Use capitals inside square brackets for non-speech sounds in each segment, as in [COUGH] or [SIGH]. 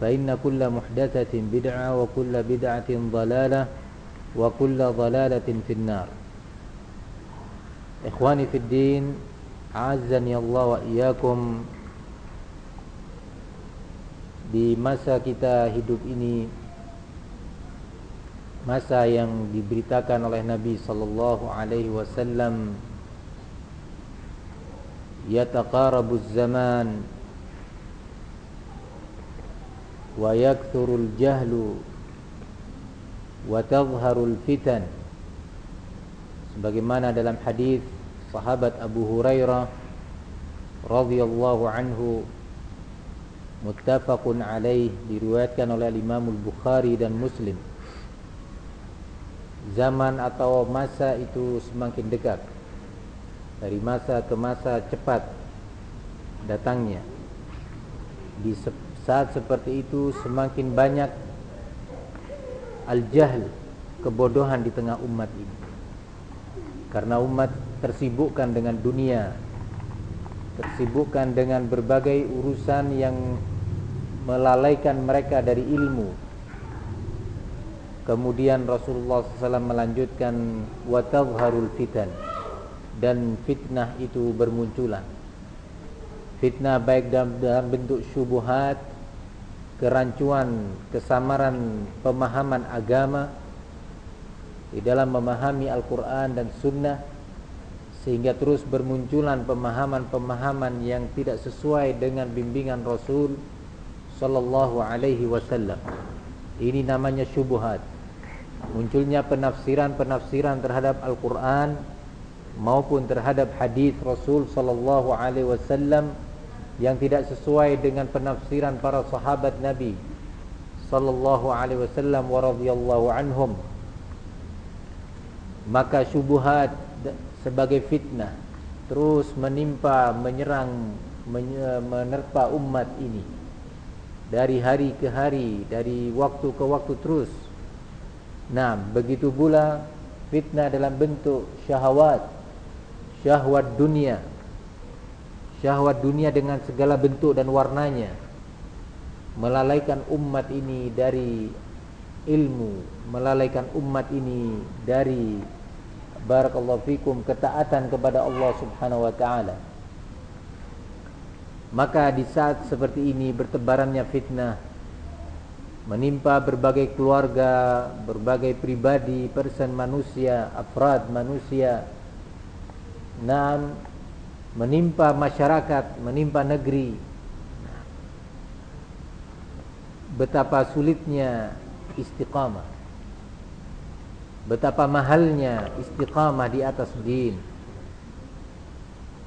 فإن كل محدثة بدعة وكل بدعة ضلالة وكل ضلالة في النار إخواني في الدين أعزني الله وإياكم di masa kita hidup ini masa yang diberitakan oleh Nabi sallallahu alaihi wasallam yataqarabuz zaman jahlu wa tadhharul fitan. Sebagaimana dalam hadis sahabat Abu Hurairah radhiyallahu anhu muttafaqun alaih diriwayatkan oleh Imam Al-Bukhari dan Muslim. Zaman atau masa itu semakin dekat dari masa ke masa cepat datangnya. Di saat seperti itu semakin banyak al-jahl kebodohan di tengah umat ini. Karena umat tersibukkan dengan dunia tersibukkan dengan berbagai urusan yang melalaikan mereka dari ilmu. Kemudian Rasulullah SAW melanjutkan watadharul fitan dan fitnah itu bermunculan. Fitnah baik dalam, bentuk syubuhat kerancuan kesamaran pemahaman agama di dalam memahami Al-Quran dan Sunnah sehingga terus bermunculan pemahaman-pemahaman yang tidak sesuai dengan bimbingan Rasul Sallallahu Alaihi Wasallam. Ini namanya syubuhat. Munculnya penafsiran-penafsiran terhadap Al-Quran maupun terhadap hadis Rasul Sallallahu Alaihi Wasallam yang tidak sesuai dengan penafsiran para sahabat Nabi sallallahu alaihi wasallam wa radhiyallahu anhum. Maka syubhat sebagai fitnah terus menimpa menyerang menerpa umat ini. Dari hari ke hari dari waktu ke waktu terus. Nah begitu pula fitnah dalam bentuk syahwat syahwat dunia syahwat dunia dengan segala bentuk dan warnanya melalaikan umat ini dari ilmu melalaikan umat ini dari barakallahu fikum ketaatan kepada Allah Subhanahu wa taala. Maka di saat seperti ini bertebarannya fitnah menimpa berbagai keluarga berbagai pribadi person manusia afrad manusia Naam menimpa masyarakat, menimpa negeri. Betapa sulitnya istiqamah. Betapa mahalnya istiqamah di atas din.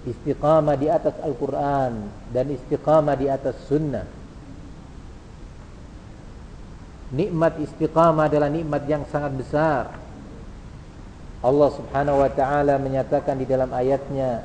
Istiqamah di atas Al-Quran dan istiqamah di atas sunnah. Nikmat istiqamah adalah nikmat yang sangat besar. Allah Subhanahu wa taala menyatakan di dalam ayatnya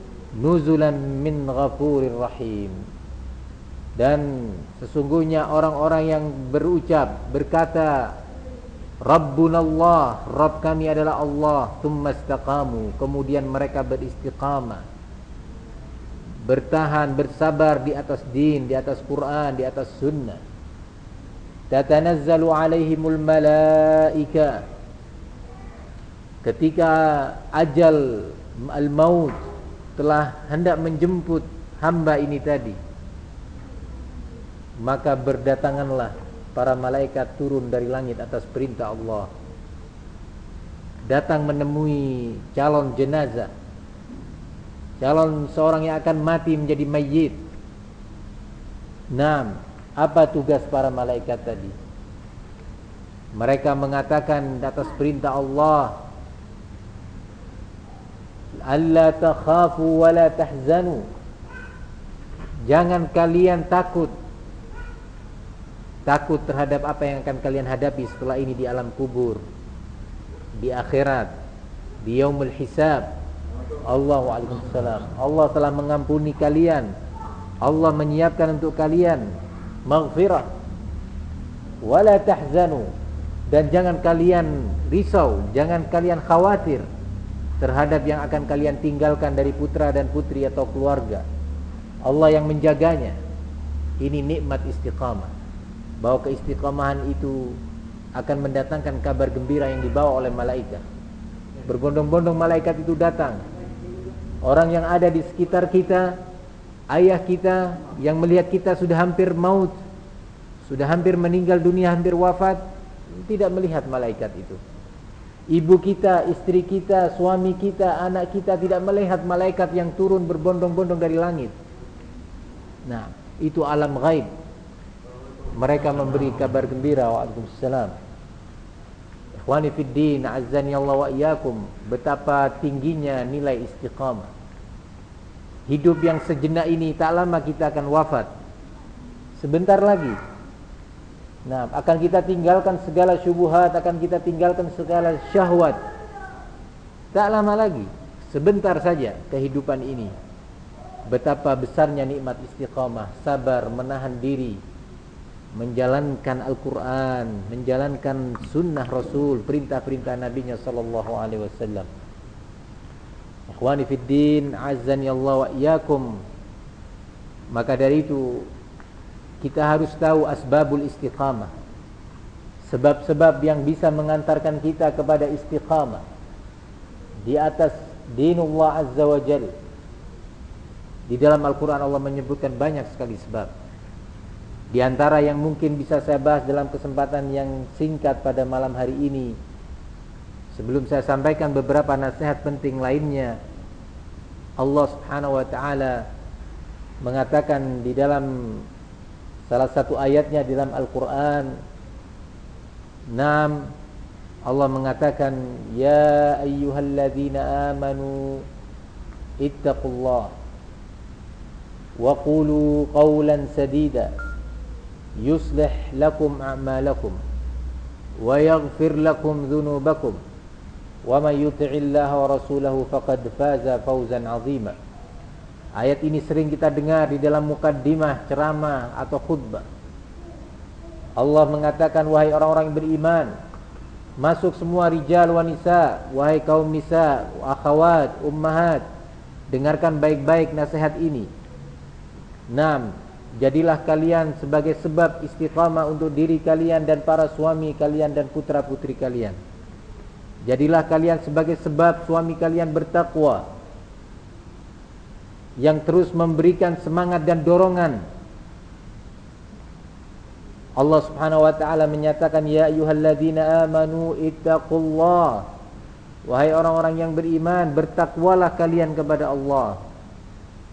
nuzulan min ghafurir rahim. Dan sesungguhnya orang-orang yang berucap berkata Rabbunallah Rabb kami adalah Allah thumma istaqamu. Kemudian mereka beristiqamah bertahan bersabar di atas din di atas Quran di atas sunnah. Tatanazzalu alaihimul malaika. Ketika ajal al-maut telah hendak menjemput hamba ini tadi maka berdatanganlah para malaikat turun dari langit atas perintah Allah datang menemui calon jenazah calon seorang yang akan mati menjadi mayit Nam, apa tugas para malaikat tadi? Mereka mengatakan atas perintah Allah Allah takhafu wa la tahzanu. Jangan kalian takut. Takut terhadap apa yang akan kalian hadapi setelah ini di alam kubur di akhirat di yaumul hisab. Allah waalaikumsalam Allah telah mengampuni kalian. Allah menyiapkan untuk kalian maghfirah. Wala tahzanu. Dan jangan kalian risau jangan kalian khawatir terhadap yang akan kalian tinggalkan dari putra dan putri atau keluarga Allah yang menjaganya ini nikmat istiqamah bahwa keistiqomahan itu akan mendatangkan kabar gembira yang dibawa oleh malaikat. Berbondong-bondong malaikat itu datang. Orang yang ada di sekitar kita, ayah kita yang melihat kita sudah hampir maut, sudah hampir meninggal dunia, hampir wafat, tidak melihat malaikat itu. Ibu kita, istri kita, suami kita, anak kita tidak melihat malaikat yang turun berbondong-bondong dari langit. Nah, itu alam gaib mereka memberi kabar gembira waalaikumsalam ikhwani fid din azzani Allah wa iyyakum. Betapa tingginya nilai istiqamah. Hidup yang sejenak ini tak lama kita akan wafat. Sebentar lagi nah akan kita tinggalkan segala syubhat akan kita tinggalkan segala syahwat tak lama lagi sebentar saja kehidupan ini betapa besarnya nikmat istiqamah sabar menahan diri menjalankan Al-Quran, menjalankan sunnah Rasul, perintah-perintah Nabi-Nya Sallallahu Alaihi Wasallam. Ikhwani fid din, azani Allah wa iyyakum. Maka dari itu kita harus tahu asbabul istiqamah. Sebab-sebab yang bisa mengantarkan kita kepada istiqamah di atas dinullah azza wa jalla. Di dalam Al-Quran Allah menyebutkan banyak sekali sebab. Di antara yang mungkin bisa saya bahas dalam kesempatan yang singkat pada malam hari ini Sebelum saya sampaikan beberapa nasihat penting lainnya Allah subhanahu wa ta'ala Mengatakan di dalam Salah satu ayatnya di dalam Al-Quran Nam Allah mengatakan Ya ayyuhalladzina amanu Ittaqullah Wa qulu qawlan sadida يصلح لكم أعمالكم ويغفر لكم ذنوبكم ومن يطع الله ورسوله فقد فاز فوزا عظيما Ayat ini sering kita dengar di dalam mukaddimah, ceramah atau khutbah. Allah mengatakan wahai orang-orang beriman, masuk semua rijal wanita, wahai kaum nisa, akhwat, ummahat, dengarkan baik-baik nasihat ini. 6. Jadilah kalian sebagai sebab istiqamah untuk diri kalian dan para suami kalian dan putra-putri kalian. Jadilah kalian sebagai sebab suami kalian bertakwa yang terus memberikan semangat dan dorongan. Allah Subhanahu wa taala menyatakan ya ayyuhalladzina amanu ittaqullah. Wahai orang-orang yang beriman, bertakwalah kalian kepada Allah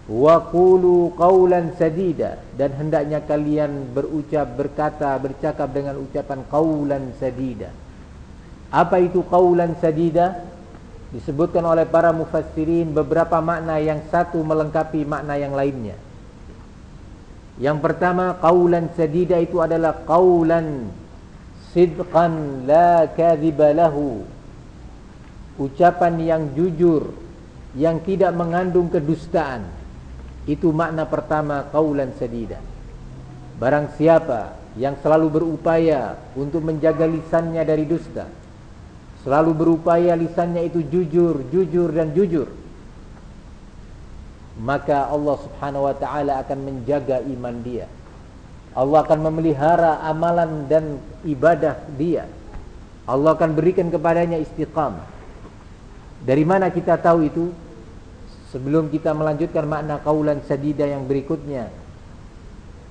wa qulu qawlan sadida dan hendaknya kalian berucap berkata bercakap dengan ucapan qawlan sadida apa itu qawlan sadida disebutkan oleh para mufassirin beberapa makna yang satu melengkapi makna yang lainnya. Yang pertama qaulan sadida itu adalah qaulan sidqan la kadhiba lahu. Ucapan yang jujur yang tidak mengandung kedustaan. Itu makna pertama qaulan sadida. Barang siapa yang selalu berupaya untuk menjaga lisannya dari dusta, selalu berupaya lisannya itu jujur, jujur dan jujur, maka Allah Subhanahu wa taala akan menjaga iman dia. Allah akan memelihara amalan dan ibadah dia. Allah akan berikan kepadanya istiqamah. Dari mana kita tahu itu? Sebelum kita melanjutkan makna kaulan sadida yang berikutnya,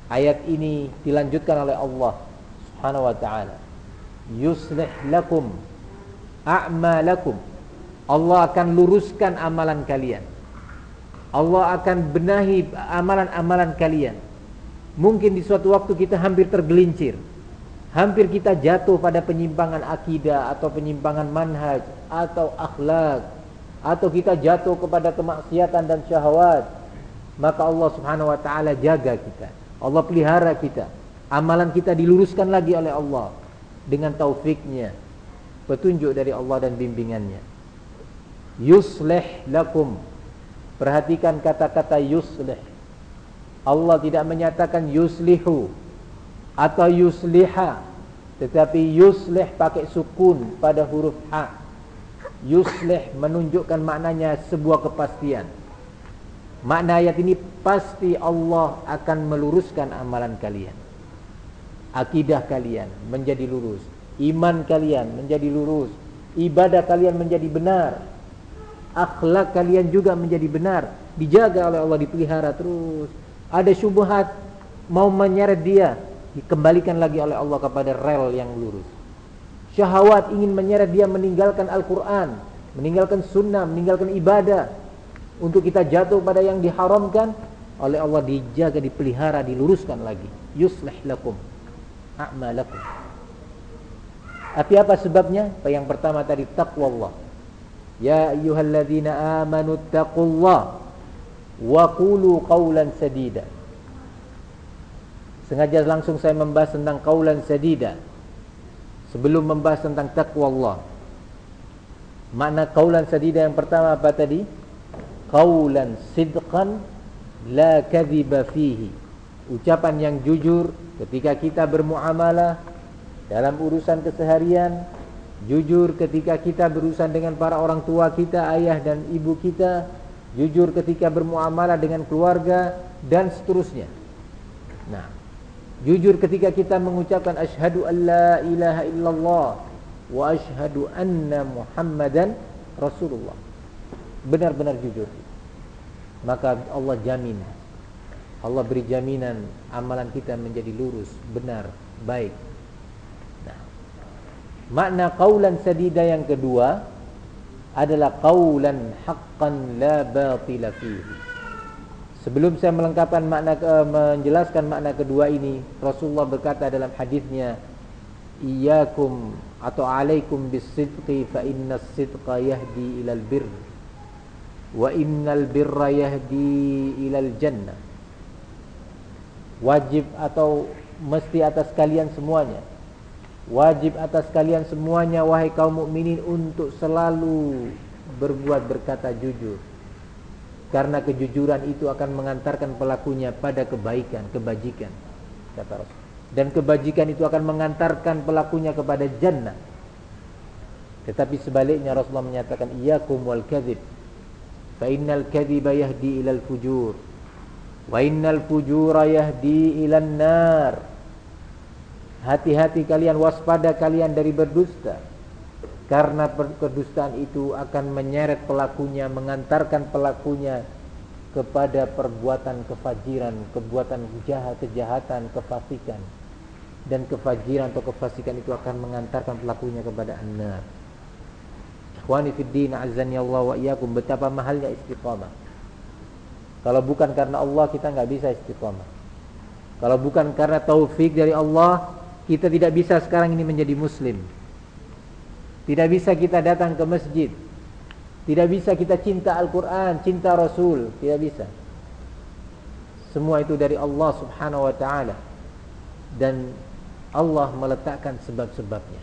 Ayat ini dilanjutkan oleh Allah Subhanahu wa taala. Yuslih lakum a'malakum. Allah akan luruskan amalan kalian. Allah akan benahi amalan-amalan kalian. Mungkin di suatu waktu kita hampir tergelincir. Hampir kita jatuh pada penyimpangan akidah atau penyimpangan manhaj atau akhlak atau kita jatuh kepada kemaksiatan dan syahwat. Maka Allah Subhanahu wa taala jaga kita. Allah pelihara kita. Amalan kita diluruskan lagi oleh Allah dengan taufiknya, petunjuk dari Allah dan bimbingannya. Yuslih lakum. Perhatikan kata-kata yuslih. Allah tidak menyatakan yuslihu atau yusliha, tetapi yuslih pakai sukun pada huruf ha. Yuslih menunjukkan maknanya sebuah kepastian. Makna ayat ini pasti Allah akan meluruskan amalan kalian. Akidah kalian menjadi lurus, iman kalian menjadi lurus, ibadah kalian menjadi benar, akhlak kalian juga menjadi benar, dijaga oleh Allah dipelihara terus. Ada syubhat mau menyeret dia, dikembalikan lagi oleh Allah kepada rel yang lurus. Syahwat ingin menyeret dia meninggalkan Al-Quran, meninggalkan sunnah, meninggalkan ibadah, untuk kita jatuh pada yang diharamkan oleh Allah dijaga dipelihara diluruskan lagi. Yuslih lakum a'malakum tapi apa sebabnya? Yang pertama tadi? Takwa Allah ya ayyuhalladzina amanu taqullah wa qulu qawlan sadida. Sengaja langsung saya membahas tentang qawlan sadida. Sebelum membahas tentang takwa Allah makna qawlan sadida yang pertama apa tadi? Qaulan sidqan la kadhiba fihi. Ucapan yang jujur ketika kita bermuamalah dalam urusan keseharian jujur ketika kita berurusan dengan para orang tua kita ayah dan ibu kita jujur ketika bermuamalah dengan keluarga dan seterusnya. Nah jujur ketika kita mengucapkan asyhadu alla ilaha illallah wa asyhadu anna muhammadan rasulullah. Benar-benar jujur. Maka Allah jamin. Allah beri jaminan amalan kita menjadi lurus benar baik makna qaulan sadida yang kedua adalah qaulan haqqan la batila fihi. Sebelum saya melengkapkan makna menjelaskan makna kedua ini Rasulullah berkata dalam hadisnya iyyakum atau alaikum bis-sidqi fa inna as-sidqa yahdi ilal birr wa innal birra yahdi ilal jannah. Wajib atau mesti atas kalian semuanya wajib atas kalian semuanya wahai kaum mukminin untuk selalu berbuat berkata jujur. Karena kejujuran itu akan mengantarkan pelakunya pada kebaikan kebajikan kata Rasul. Dan kebajikan itu akan mengantarkan pelakunya kepada jannah. Tetapi sebaliknya Rasulullah menyatakan iyakum wal kadzib fa innal kadhiba yahdi ilal fujur. Wa innal fujura yahdi ilan nar hati-hati kalian waspada kalian dari berdusta karena kedustaan itu akan menyeret pelakunya mengantarkan pelakunya kepada perbuatan kefajiran kebuatan jahat kejahatan kefasikan dan kefajiran atau kefasikan itu akan mengantarkan pelakunya kepada an-nar Ikhwani fid din azani Allah wa iyyakum betapa mahalnya istiqamah. Kalau bukan karena Allah kita nggak bisa istiqamah. Kalau bukan karena taufik dari Allah, kita tidak bisa sekarang ini menjadi muslim. Tidak bisa kita datang ke masjid. Tidak bisa kita cinta Al-Quran, cinta Rasul. Tidak bisa. Semua itu dari Allah subhanahu wa ta'ala. Dan Allah meletakkan sebab-sebabnya.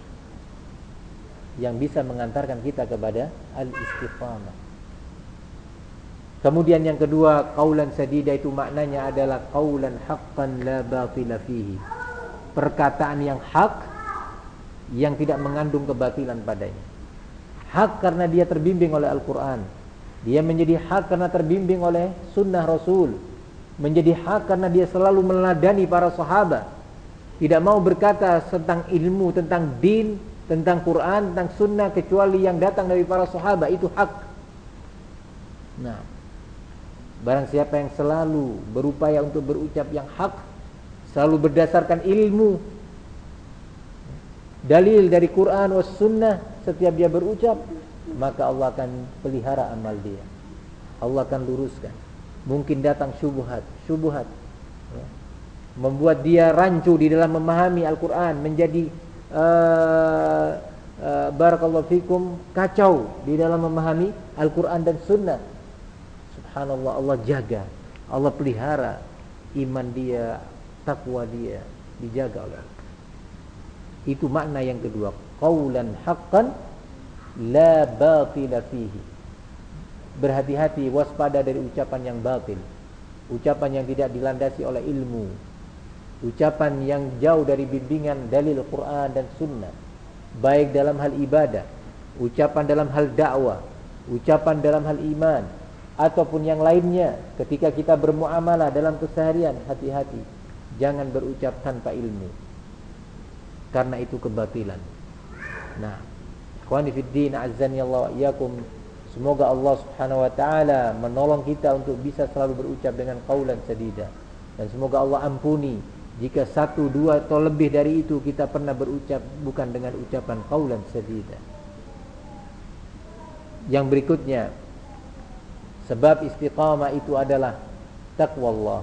Yang bisa mengantarkan kita kepada al-istiqamah. Kemudian yang kedua, qaulan sadida itu maknanya adalah qaulan haqqan la batila fihi. Perkataan yang hak yang tidak mengandung kebatilan padanya. Hak karena dia terbimbing oleh Al-Quran. Dia menjadi hak karena terbimbing oleh sunnah Rasul. Menjadi hak karena dia selalu meladani para sahabat. Tidak mau berkata tentang ilmu, tentang din, tentang Quran, tentang sunnah kecuali yang datang dari para sahabat itu hak. Nah, barang siapa yang selalu berupaya untuk berucap yang hak, selalu berdasarkan ilmu, dalil dari Quran was sunnah setiap dia berucap maka Allah akan pelihara amal dia. Allah akan luruskan. Mungkin datang syubhat syubhat. Ya. membuat dia rancu di dalam memahami Al-Quran menjadi uh, uh, barakallahu fikum kacau di dalam memahami Al-Quran dan sunnah. Subhanallah Allah jaga. Allah pelihara iman dia takwa dia dijaga oleh Allah itu makna yang kedua. Qaulan haqqan la batila fihi. Berhati-hati waspada dari ucapan yang batil. Ucapan yang tidak dilandasi oleh ilmu. Ucapan yang jauh dari bimbingan dalil Quran dan sunnah. Baik dalam hal ibadah, ucapan dalam hal dakwah, ucapan dalam hal iman ataupun yang lainnya ketika kita bermuamalah dalam keseharian hati-hati jangan berucap tanpa ilmu karena itu kebatilan. Nah, ikhwani. Semoga Allah Subhanahu wa taala menolong kita untuk bisa selalu berucap dengan qaulan sadida. Dan semoga Allah ampuni jika satu, dua atau lebih dari itu kita pernah berucap bukan dengan ucapan qaulan sadida. Yang berikutnya sebab istiqamah itu adalah takwa Allah.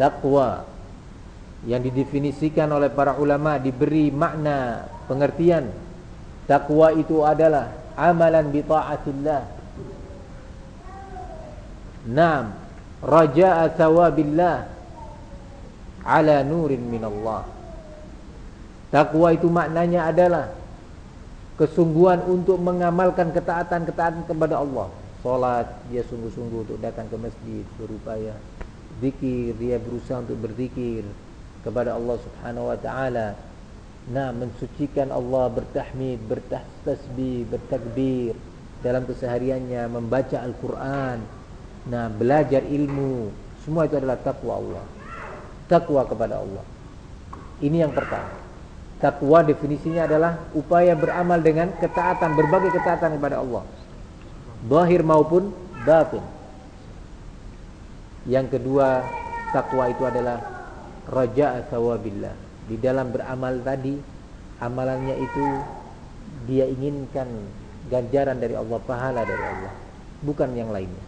Takwa yang didefinisikan oleh para ulama diberi makna pengertian. Takwa itu adalah amalan bi taatillah. Nam raja'a thawabillah ala nurin minallah. Takwa itu maknanya adalah kesungguhan untuk mengamalkan ketaatan-ketaatan kepada Allah. Salat dia sungguh-sungguh untuk datang ke masjid berupaya zikir dia berusaha untuk berzikir kepada Allah Subhanahu wa taala. Nah, mensucikan Allah bertahmid, bertasbih, bertakbir dalam kesehariannya, membaca Al-Qur'an. Nah, belajar ilmu, semua itu adalah takwa Allah. Takwa kepada Allah. Ini yang pertama. Takwa definisinya adalah upaya beramal dengan ketaatan, berbagai ketaatan kepada Allah. Zahir maupun batin. Yang kedua, takwa itu adalah raja thawabillah. Di dalam beramal tadi amalannya itu dia inginkan ganjaran dari Allah, pahala dari Allah, bukan yang lainnya.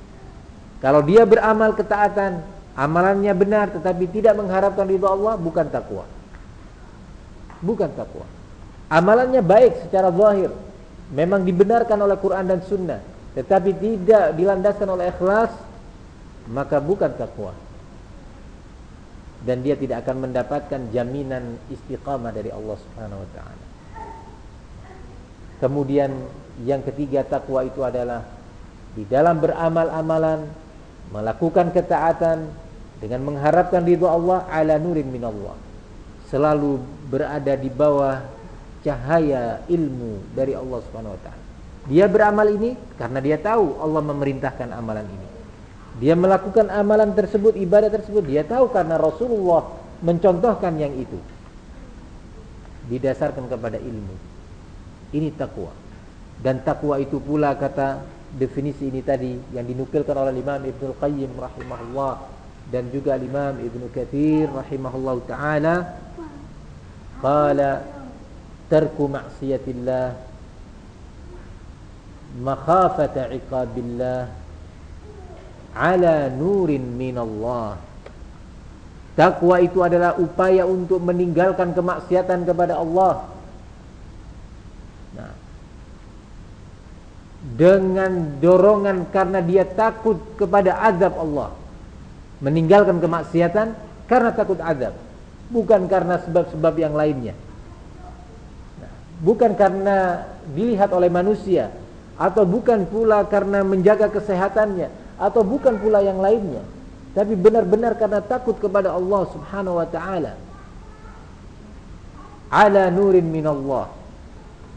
Kalau dia beramal ketaatan, amalannya benar tetapi tidak mengharapkan ridha Allah, bukan takwa. Bukan takwa. Amalannya baik secara zahir, memang dibenarkan oleh Quran dan Sunnah, tetapi tidak dilandaskan oleh ikhlas, maka bukan takwa dan dia tidak akan mendapatkan jaminan istiqamah dari Allah Subhanahu wa taala. Kemudian yang ketiga takwa itu adalah di dalam beramal-amalan melakukan ketaatan dengan mengharapkan ridha Allah ala nurin minallah. Selalu berada di bawah cahaya ilmu dari Allah Subhanahu wa taala. Dia beramal ini karena dia tahu Allah memerintahkan amalan ini. Dia melakukan amalan tersebut, ibadah tersebut, dia tahu karena Rasulullah mencontohkan yang itu. Didasarkan kepada ilmu. Ini takwa. Dan takwa itu pula kata definisi ini tadi yang dinukilkan oleh Imam Ibnu Qayyim rahimahullah dan juga Imam Ibnu Katsir rahimahullah taala qala tarku ma'siyatillah makhafata iqabillah ala nurin minallah. Takwa itu adalah upaya untuk meninggalkan kemaksiatan kepada Allah. Nah, dengan dorongan karena dia takut kepada azab Allah. Meninggalkan kemaksiatan karena takut azab, bukan karena sebab-sebab yang lainnya. Nah, bukan karena dilihat oleh manusia atau bukan pula karena menjaga kesehatannya atau bukan pula yang lainnya, tapi benar-benar karena takut kepada Allah Subhanahu wa taala. Ala nurin minallah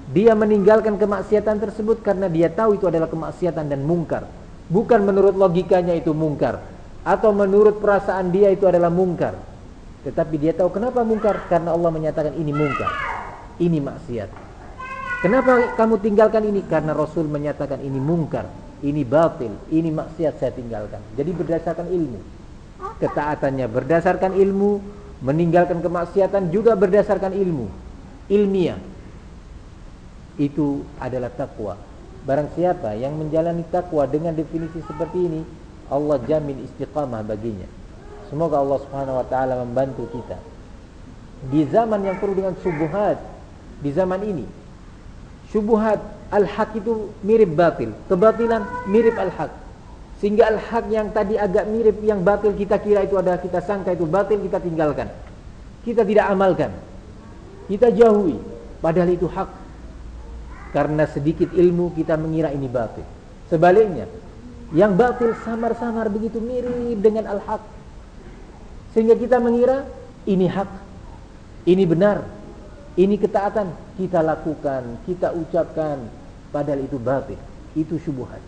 dia meninggalkan kemaksiatan tersebut karena dia tahu itu adalah kemaksiatan dan mungkar. Bukan menurut logikanya itu mungkar. Atau menurut perasaan dia itu adalah mungkar. Tetapi dia tahu kenapa mungkar? Karena Allah menyatakan ini mungkar. Ini maksiat. Kenapa kamu tinggalkan ini? Karena Rasul menyatakan ini mungkar. Ini batil. Ini maksiat saya tinggalkan. Jadi berdasarkan ilmu. Ketaatannya berdasarkan ilmu. Meninggalkan kemaksiatan juga berdasarkan ilmu. Ilmiah itu adalah takwa. Barang siapa yang menjalani takwa dengan definisi seperti ini, Allah jamin istiqamah baginya. Semoga Allah Subhanahu wa taala membantu kita. Di zaman yang penuh dengan subuhat, di zaman ini, subuhat al-haq itu mirip batil, kebatilan mirip al-haq. Sehingga al-haq yang tadi agak mirip yang batil kita kira itu adalah kita sangka itu batil kita tinggalkan. Kita tidak amalkan. Kita jauhi padahal itu hak karena sedikit ilmu kita mengira ini batil. Sebaliknya, yang batil samar-samar begitu mirip dengan al-haq. Sehingga kita mengira ini hak, ini benar, ini ketaatan. Kita lakukan, kita ucapkan, padahal itu batil, itu syubhat.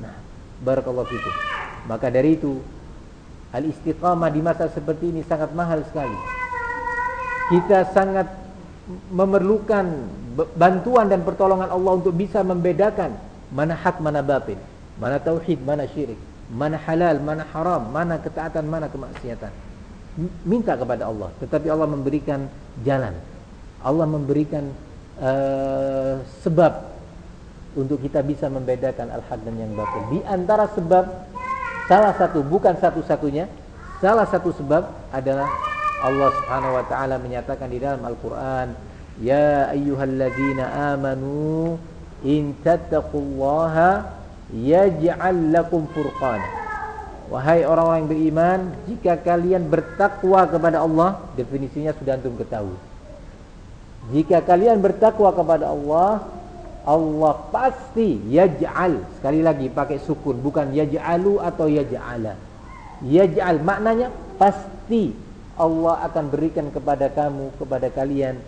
Nah, barakallahu fikum. Maka dari itu, al-istiqamah di masa seperti ini sangat mahal sekali. Kita sangat memerlukan bantuan dan pertolongan Allah untuk bisa membedakan mana hak mana batil, mana tauhid mana syirik, mana halal mana haram, mana ketaatan mana kemaksiatan. Minta kepada Allah, tetapi Allah memberikan jalan. Allah memberikan uh, sebab untuk kita bisa membedakan al-haq dan yang batil. Di antara sebab salah satu bukan satu-satunya, salah satu sebab adalah Allah Subhanahu wa taala menyatakan di dalam Al-Qur'an, "Ya ayyuhalladzina amanu in tattaqullaha yaj'al lakum furqana." Wahai orang-orang yang beriman, jika kalian bertakwa kepada Allah, definisinya sudah antum ketahui. Jika kalian bertakwa kepada Allah, Allah pasti yaj'al. Sekali lagi pakai sukun, bukan yaj'alu atau yaj'ala. Yaj'al maknanya pasti Allah akan berikan kepada kamu, kepada kalian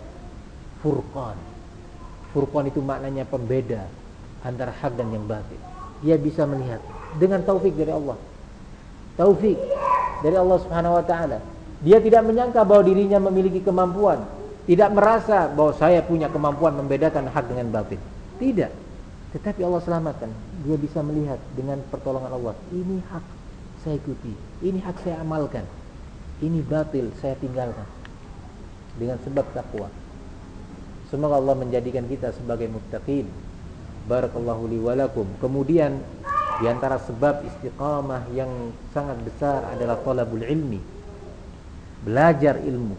furqan. Furqan itu maknanya pembeda antara hak dan yang batil. Dia bisa melihat dengan taufik dari Allah. Taufik dari Allah Subhanahu wa taala. Dia tidak menyangka bahwa dirinya memiliki kemampuan, tidak merasa bahwa saya punya kemampuan membedakan hak dengan batil. Tidak. Tetapi Allah selamatkan. Dia bisa melihat dengan pertolongan Allah. Ini hak saya ikuti. Ini hak saya amalkan ini batil saya tinggalkan dengan sebab takwa semoga Allah menjadikan kita sebagai muttaqin barakallahu li walakum kemudian di antara sebab istiqamah yang sangat besar adalah talabul ilmi belajar ilmu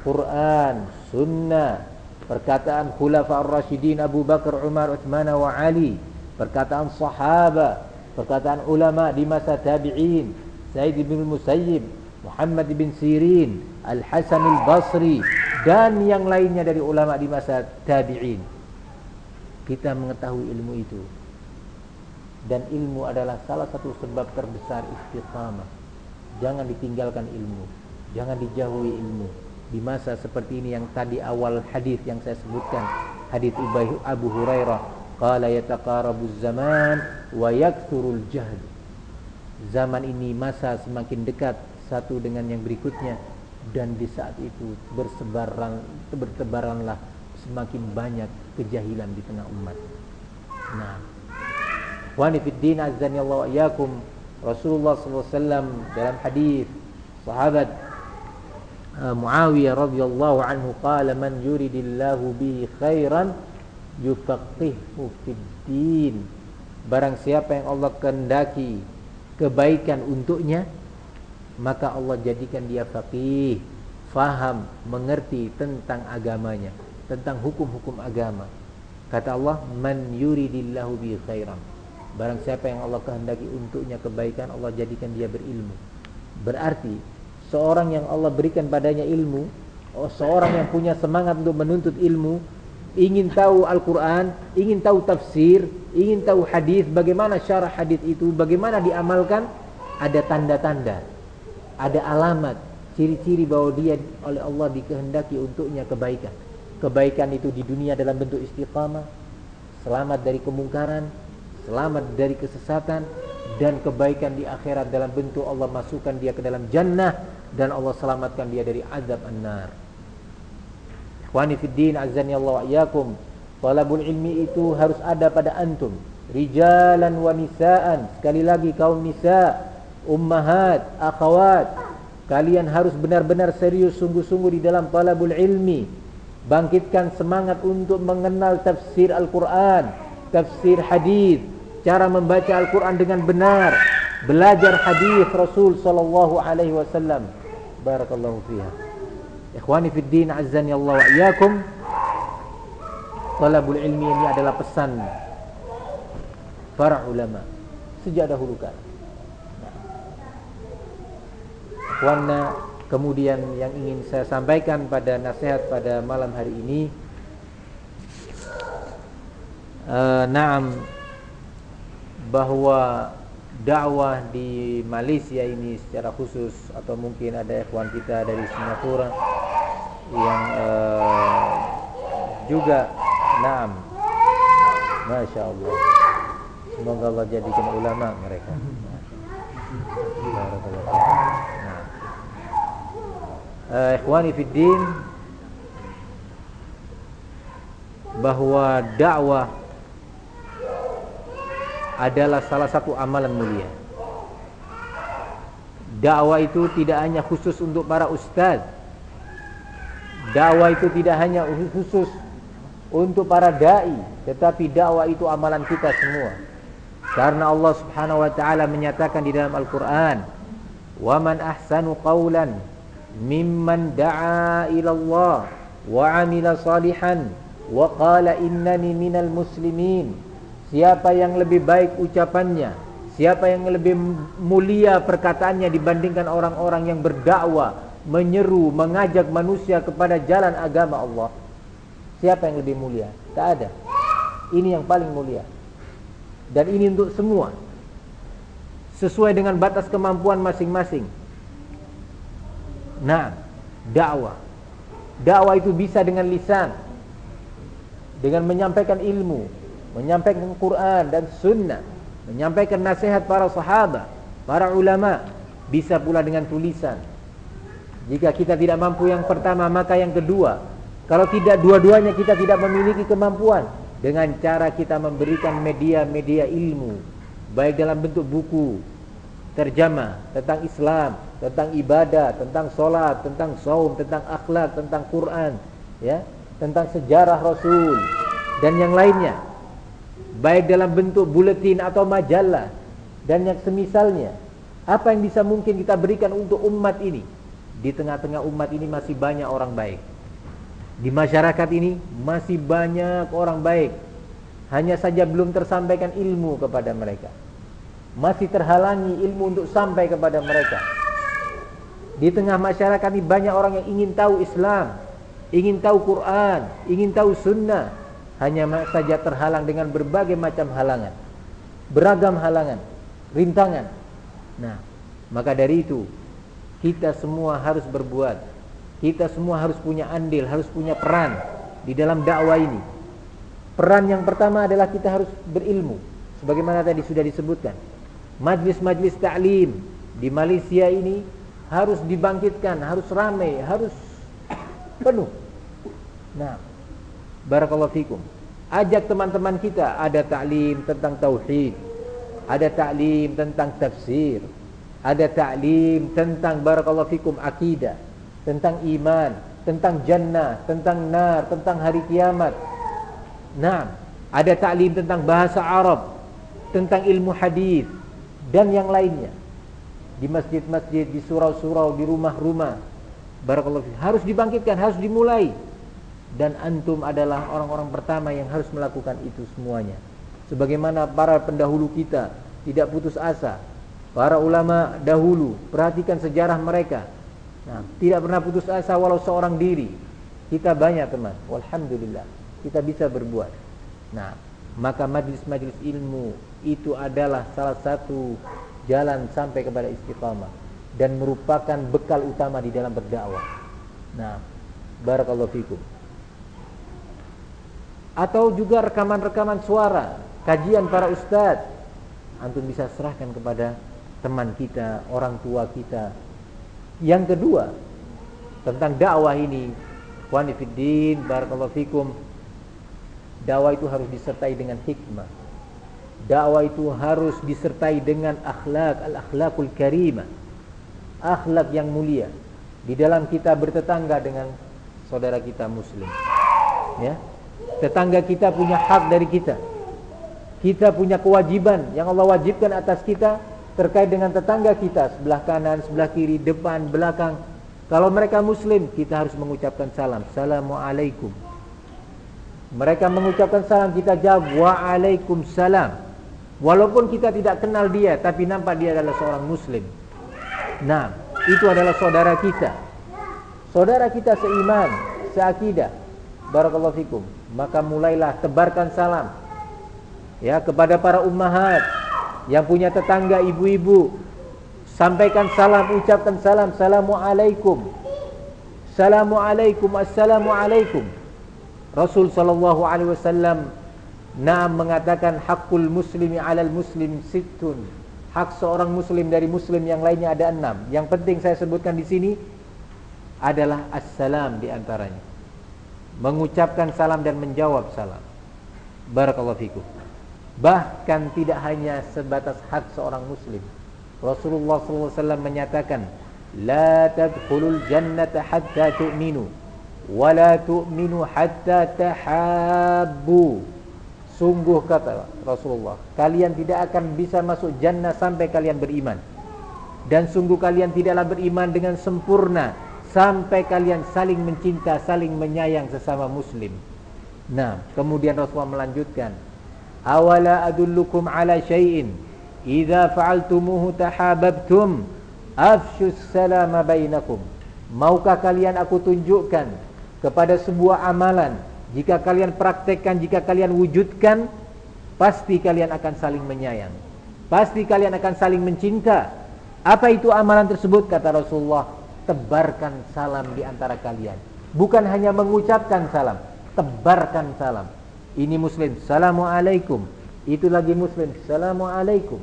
Quran sunnah perkataan khulafa ar-rasyidin Abu Bakar Umar Uthman wa Ali perkataan sahaba perkataan ulama di masa tabi'in Said bin Musayyib Muhammad bin Sirin, Al-Hasan al-Basri dan yang lainnya dari ulama di masa tabi'in. Kita mengetahui ilmu itu. Dan ilmu adalah salah satu sebab terbesar istiqamah. Jangan ditinggalkan ilmu, jangan dijauhi ilmu. Di masa seperti ini yang tadi awal hadis yang saya sebutkan, hadis Abu Hurairah, qala yataqarabu zaman wa yakthurul jahl. Zaman ini masa semakin dekat satu dengan yang berikutnya dan di saat itu bersebaran bertebaranlah semakin banyak kejahilan di tengah umat. Nah, wa fiddin azza Allah yakum Rasulullah SAW dalam hadis sahabat uh, Muawiyah radhiyallahu anhu qala man yuridillahu bihi khairan yufaqihu fid din barang siapa yang Allah kehendaki kebaikan untuknya maka Allah jadikan dia faqih, faham, mengerti tentang agamanya, tentang hukum-hukum agama. Kata Allah, "Man yuridillahu bi khairan." Barang siapa yang Allah kehendaki untuknya kebaikan, Allah jadikan dia berilmu. Berarti seorang yang Allah berikan padanya ilmu, oh, seorang yang punya semangat untuk menuntut ilmu, ingin tahu Al-Qur'an, ingin tahu tafsir, ingin tahu hadis, bagaimana syarah hadis itu, bagaimana diamalkan, ada tanda-tanda, ada alamat, ciri-ciri bahwa dia oleh Allah dikehendaki untuknya kebaikan kebaikan itu di dunia dalam bentuk istiqamah, selamat dari kemungkaran, selamat dari kesesatan dan kebaikan di akhirat dalam bentuk Allah masukkan dia ke dalam jannah dan Allah selamatkan dia dari azab an-nar. Ikhwani fid din azani Allah wa iyyakum. Talabul ilmi itu harus ada pada antum, rijalan wa nisaan. Sekali lagi kaum nisa, ummahat, akhwat, kalian harus benar-benar serius sungguh-sungguh di dalam talabul ilmi bangkitkan semangat untuk mengenal tafsir Al-Quran, tafsir hadis, cara membaca Al-Quran dengan benar, belajar hadis Rasul sallallahu alaihi wasallam. Barakallahu fiha. Ikhwani fid din azzani Allah wa iyyakum. Talabul ilmi ini adalah pesan para ulama sejak dahulu kala. Ikhwana Kemudian yang ingin saya sampaikan pada nasihat pada malam hari ini uh, Naam Bahwa dakwah di Malaysia ini secara khusus Atau mungkin ada ikhwan kita dari Singapura Yang uh, juga Naam. Masya Allah. Semoga Allah jadikan ulama mereka. Barakallahu uh, ikhwani fid din bahwa dakwah adalah salah satu amalan mulia. Dakwah itu tidak hanya khusus untuk para ustaz. Dakwah itu tidak hanya khusus untuk para dai, tetapi dakwah itu amalan kita semua. Karena Allah Subhanahu wa taala menyatakan di dalam Al-Qur'an, "Wa man ahsanu qawlan mimman da'a ila Allah wa amila salihan wa qala innani minal muslimin siapa yang lebih baik ucapannya? Siapa yang lebih mulia perkataannya dibandingkan orang-orang yang berdakwah menyeru mengajak manusia kepada jalan agama Allah? Siapa yang lebih mulia? Tak ada. Ini yang paling mulia. Dan ini untuk semua. Sesuai dengan batas kemampuan masing-masing. Nah, dakwah. Dakwah itu bisa dengan lisan. Dengan menyampaikan ilmu, menyampaikan Quran dan sunnah, menyampaikan nasihat para sahabat, para ulama, bisa pula dengan tulisan. Jika kita tidak mampu yang pertama, maka yang kedua. Kalau tidak dua-duanya kita tidak memiliki kemampuan dengan cara kita memberikan media-media ilmu, baik dalam bentuk buku, terjemah tentang Islam, tentang ibadah, tentang solat, tentang saum, tentang akhlak, tentang Quran, ya, tentang sejarah Rasul dan yang lainnya. Baik dalam bentuk buletin atau majalah dan yang semisalnya. Apa yang bisa mungkin kita berikan untuk umat ini? Di tengah-tengah umat ini masih banyak orang baik. Di masyarakat ini masih banyak orang baik. Hanya saja belum tersampaikan ilmu kepada mereka. Masih terhalangi ilmu untuk sampai kepada mereka. Di tengah masyarakat ini banyak orang yang ingin tahu Islam, ingin tahu Quran, ingin tahu sunnah, hanya saja terhalang dengan berbagai macam halangan, beragam halangan, rintangan. Nah, maka dari itu kita semua harus berbuat, kita semua harus punya andil, harus punya peran di dalam dakwah ini. Peran yang pertama adalah kita harus berilmu, sebagaimana tadi sudah disebutkan. Majlis-majlis ta'lim di Malaysia ini harus dibangkitkan, harus ramai, harus penuh. Nah, barakallahu fikum. Ajak teman-teman kita ada taklim tentang tauhid, ada taklim tentang tafsir, ada taklim tentang barakallahu fikum akidah, tentang iman, tentang jannah, tentang nar, tentang hari kiamat. Nah, ada taklim tentang bahasa Arab, tentang ilmu hadis dan yang lainnya di masjid-masjid, di surau-surau, di rumah-rumah. Barakallahu fiik. Harus dibangkitkan, harus dimulai. Dan antum adalah orang-orang pertama yang harus melakukan itu semuanya. Sebagaimana para pendahulu kita tidak putus asa. Para ulama dahulu, perhatikan sejarah mereka. Nah, tidak pernah putus asa walau seorang diri. Kita banyak teman, walhamdulillah. Kita bisa berbuat. Nah, maka majlis-majlis ilmu itu adalah salah satu jalan sampai kepada istiqamah dan merupakan bekal utama di dalam berdakwah. Nah, barakallahu fikum. Atau juga rekaman-rekaman suara, kajian para ustadz. Antum bisa serahkan kepada teman kita, orang tua kita. Yang kedua, tentang dakwah ini, wanifiddin, barakallahu fikum. Dakwah itu harus disertai dengan hikmah. Dakwah itu harus disertai dengan akhlak, al-akhlakul karimah akhlak yang mulia di dalam kita bertetangga dengan saudara kita muslim. Ya. Tetangga kita punya hak dari kita. Kita punya kewajiban yang Allah wajibkan atas kita terkait dengan tetangga kita sebelah kanan, sebelah kiri, depan, belakang. Kalau mereka muslim, kita harus mengucapkan salam. Assalamualaikum. Mereka mengucapkan salam, kita jawab waalaikumsalam. Walaupun kita tidak kenal dia, tapi nampak dia adalah seorang muslim. Nah, itu adalah saudara kita. Saudara kita seiman, seakidah. Barakallahu fikum. Maka mulailah tebarkan salam. Ya, kepada para ummahat yang punya tetangga ibu-ibu. Sampaikan salam, ucapkan salam. Assalamualaikum. Assalamualaikum. Assalamualaikum. Rasul sallallahu alaihi wasallam Naam mengatakan hakul muslimi alal muslim sittun hak seorang muslim dari muslim yang lainnya ada enam. Yang penting saya sebutkan di sini adalah assalam di antaranya. Mengucapkan salam dan menjawab salam. Barakallahu fikum. Bahkan tidak hanya sebatas hak seorang muslim. Rasulullah SAW menyatakan, "La tadkhulul jannata hatta tu'minu wa la tu'minu hatta tahabbu." Sungguh kata Rasulullah Kalian tidak akan bisa masuk jannah sampai kalian beriman Dan sungguh kalian tidaklah beriman dengan sempurna Sampai kalian saling mencinta, saling menyayang sesama muslim Nah, kemudian Rasulullah melanjutkan Awala adullukum ala syai'in Iza fa'altumuhu tahababtum Afshus salama bainakum Maukah kalian aku tunjukkan Kepada sebuah amalan jika kalian praktekkan, jika kalian wujudkan, pasti kalian akan saling menyayang. Pasti kalian akan saling mencinta. Apa itu amalan tersebut? Kata Rasulullah, tebarkan salam di antara kalian. Bukan hanya mengucapkan salam, tebarkan salam. Ini muslim, Assalamualaikum. Itu lagi muslim, Assalamualaikum.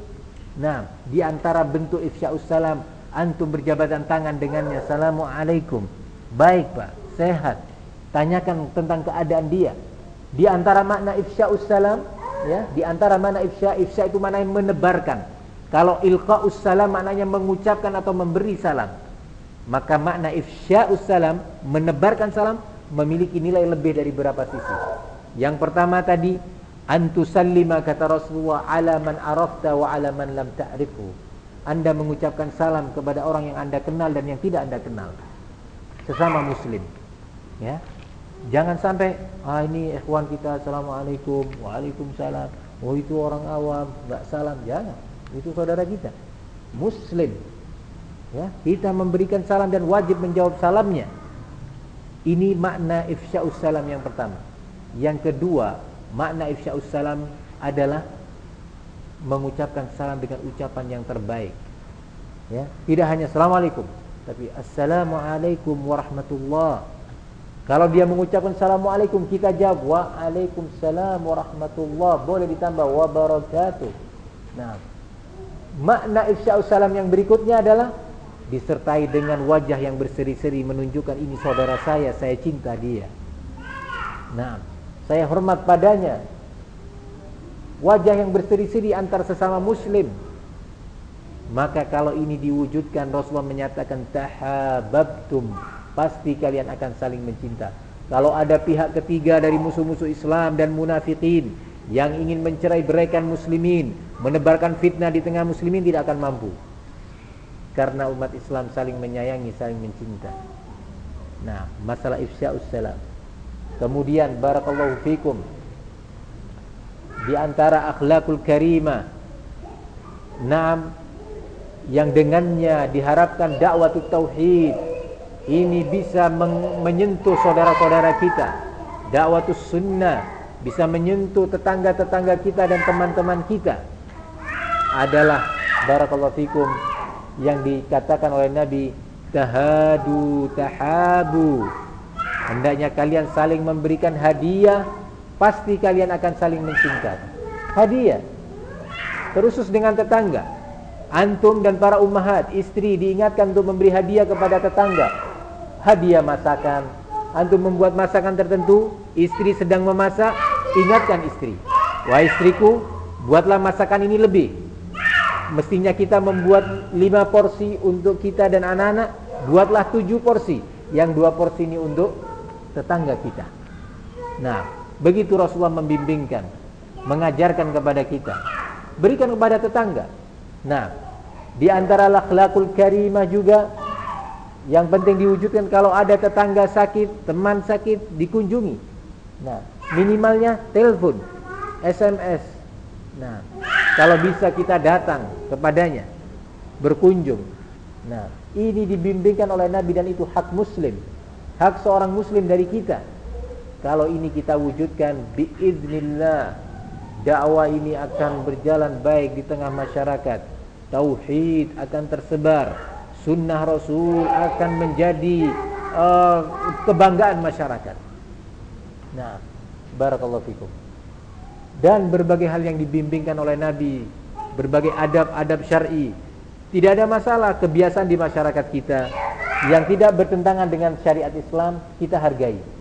Nah, di antara bentuk ifsya'us salam, antum berjabatan tangan dengannya, Assalamualaikum. Baik pak, sehat. Tanyakan tentang keadaan dia. Di antara makna ifsya'us salam, ya, di antara makna ifsya, ifsya itu mana yang menebarkan. Kalau ilqa'us salam maknanya mengucapkan atau memberi salam. Maka makna ifsya'us salam, menebarkan salam memiliki nilai lebih dari berapa sisi. Yang pertama tadi antusallima kata Rasulullah ala man arafta wa ala man lam ta'rifu. Anda mengucapkan salam kepada orang yang Anda kenal dan yang tidak Anda kenal. Sesama muslim. Ya. Jangan sampai ah ini ikhwan kita assalamualaikum, waalaikumsalam. Oh itu orang awam, enggak salam. Jangan. Itu saudara kita. Muslim. Ya, kita memberikan salam dan wajib menjawab salamnya. Ini makna ifsya'us salam yang pertama. Yang kedua, makna ifsya'us salam adalah mengucapkan salam dengan ucapan yang terbaik. Ya, tidak hanya assalamualaikum, tapi assalamualaikum warahmatullahi kalau dia mengucapkan Assalamualaikum kita jawab Waalaikumsalam warahmatullah Boleh ditambah wabarakatuh Nah Makna ifsya'us salam yang berikutnya adalah Disertai dengan wajah yang berseri-seri Menunjukkan ini saudara saya Saya cinta dia. Nah Saya hormat padanya. Wajah yang berseri-seri antar sesama muslim. Maka kalau ini diwujudkan Rasulullah menyatakan Tahababtum pasti kalian akan saling mencinta. Kalau ada pihak ketiga dari musuh-musuh Islam dan munafikin yang ingin mencerai beraikan muslimin, menebarkan fitnah di tengah muslimin tidak akan mampu. Karena umat Islam saling menyayangi, saling mencinta. Nah, masalah ifsya'us salam. Kemudian barakallahu fikum di antara akhlakul karimah Naam yang dengannya diharapkan dakwah tauhid ini bisa menyentuh saudara-saudara kita. Dakwah sunnah bisa menyentuh tetangga-tetangga kita dan teman-teman kita. Adalah barakallahu fikum yang dikatakan oleh Nabi tahadu tahabu. Hendaknya kalian saling memberikan hadiah pasti kalian akan saling mencintai. Hadiah. Terusus dengan tetangga. Antum dan para ummahat, istri diingatkan untuk memberi hadiah kepada tetangga. Hadiah masakan. Antum membuat masakan tertentu, istri sedang memasak, ingatkan istri. Wah istriku, buatlah masakan ini lebih. Mestinya kita membuat lima porsi untuk kita dan anak-anak, buatlah tujuh porsi. Yang dua porsi ini untuk tetangga kita. Nah, Begitu Rasulullah membimbingkan, mengajarkan kepada kita. Berikan kepada tetangga. Nah, di antara akhlakul karimah juga yang penting diwujudkan kalau ada tetangga sakit, teman sakit, dikunjungi. Nah, minimalnya telepon, SMS. Nah, kalau bisa kita datang kepadanya, berkunjung. Nah, ini dibimbingkan oleh Nabi dan itu hak muslim. Hak seorang muslim dari kita kalau ini kita wujudkan biiznillah dakwah ini akan berjalan baik di tengah masyarakat. Tauhid akan tersebar, sunnah Rasul akan menjadi uh, kebanggaan masyarakat. Nah, barakallahu fikum. Dan berbagai hal yang dibimbingkan oleh Nabi, berbagai adab-adab syar'i. Tidak ada masalah kebiasaan di masyarakat kita yang tidak bertentangan dengan syariat Islam kita hargai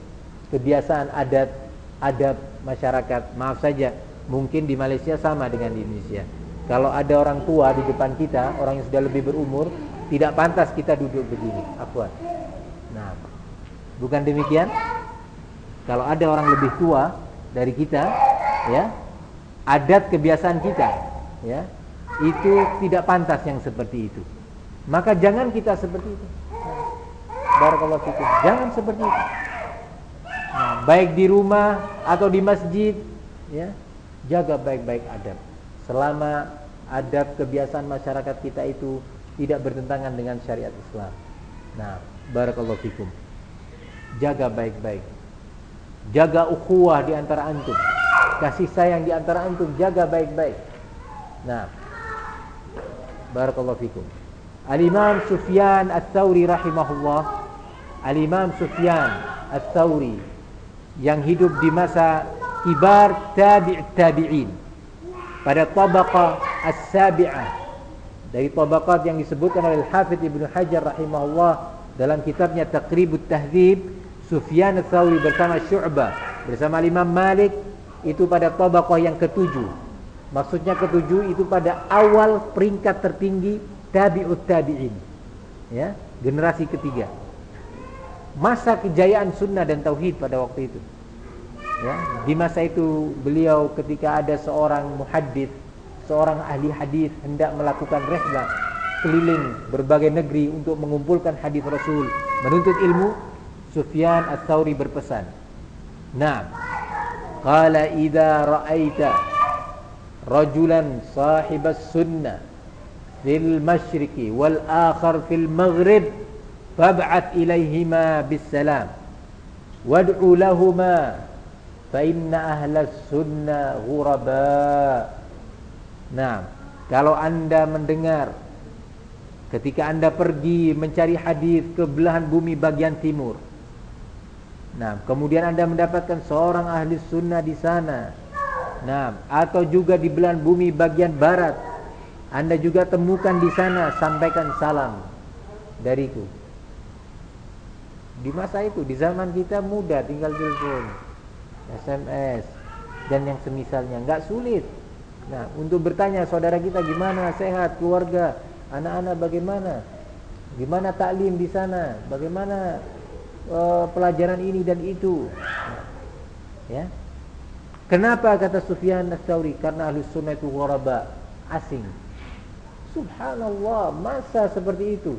kebiasaan adat adab masyarakat. Maaf saja, mungkin di Malaysia sama dengan di Indonesia. Kalau ada orang tua di depan kita, orang yang sudah lebih berumur, tidak pantas kita duduk begini. Afwan. Nah, bukan demikian? Kalau ada orang lebih tua dari kita, ya, adat kebiasaan kita, ya, itu tidak pantas yang seperti itu. Maka jangan kita seperti itu. Barakallahu fikum. Jangan seperti itu. Nah, baik di rumah atau di masjid, ya, jaga baik-baik adab. Selama adab kebiasaan masyarakat kita itu tidak bertentangan dengan syariat Islam. Nah, barakallahu fikum. Jaga baik-baik. Jaga ukhuwah di antara antum. Kasih sayang di antara antum, jaga baik-baik. Nah, barakallahu fikum. Al-Imam Sufyan Ats-Tsauri rahimahullah. Al-Imam Sufyan Ats-Tsauri yang hidup di masa kibar tabi' tabi'in pada tabaqah as-sabi'ah dari tabaqat yang disebutkan oleh Al-Hafidh Ibnu Hajar rahimahullah dalam kitabnya Taqribut Tahdzib Sufyan Ats-Tsauri bersama Syu'bah bersama Imam Malik itu pada tabaqah yang ketujuh. Maksudnya ketujuh itu pada awal peringkat tertinggi tabi'ut tabi'in. Ya generasi ketiga. Masa kejayaan sunnah dan tauhid pada waktu itu. Ya, di masa itu beliau ketika ada seorang muhaddits, seorang ahli hadis hendak melakukan rehlah keliling berbagai negeri untuk mengumpulkan hadis Rasul, menuntut ilmu, Sufyan Ats-Tsauri berpesan. Nah, qala idza ra'aita rajulan sahibas sunnah fil masyriqi wal akhar fil maghrib fab'at ilaihima bisalam wad'u lahuma fa inna ahlas sunnah ghuraba. Nah kalau anda mendengar ketika anda pergi mencari hadis ke belahan bumi bagian timur nah kemudian anda mendapatkan seorang ahli sunnah di sana. Nah atau juga di belahan bumi bagian barat. Anda juga temukan di sana sampaikan salam dariku. Di masa itu, di zaman kita mudah tinggal telepon, SMS dan yang semisalnya, nggak sulit. Nah, untuk bertanya saudara kita gimana, sehat, keluarga, anak-anak bagaimana, gimana taklim di sana, bagaimana uh, pelajaran ini dan itu, ya. Kenapa kata Sufyan Ats-Tsauri? Karena ahli sunnah itu ghuraba, asing. Subhanallah, masa seperti itu.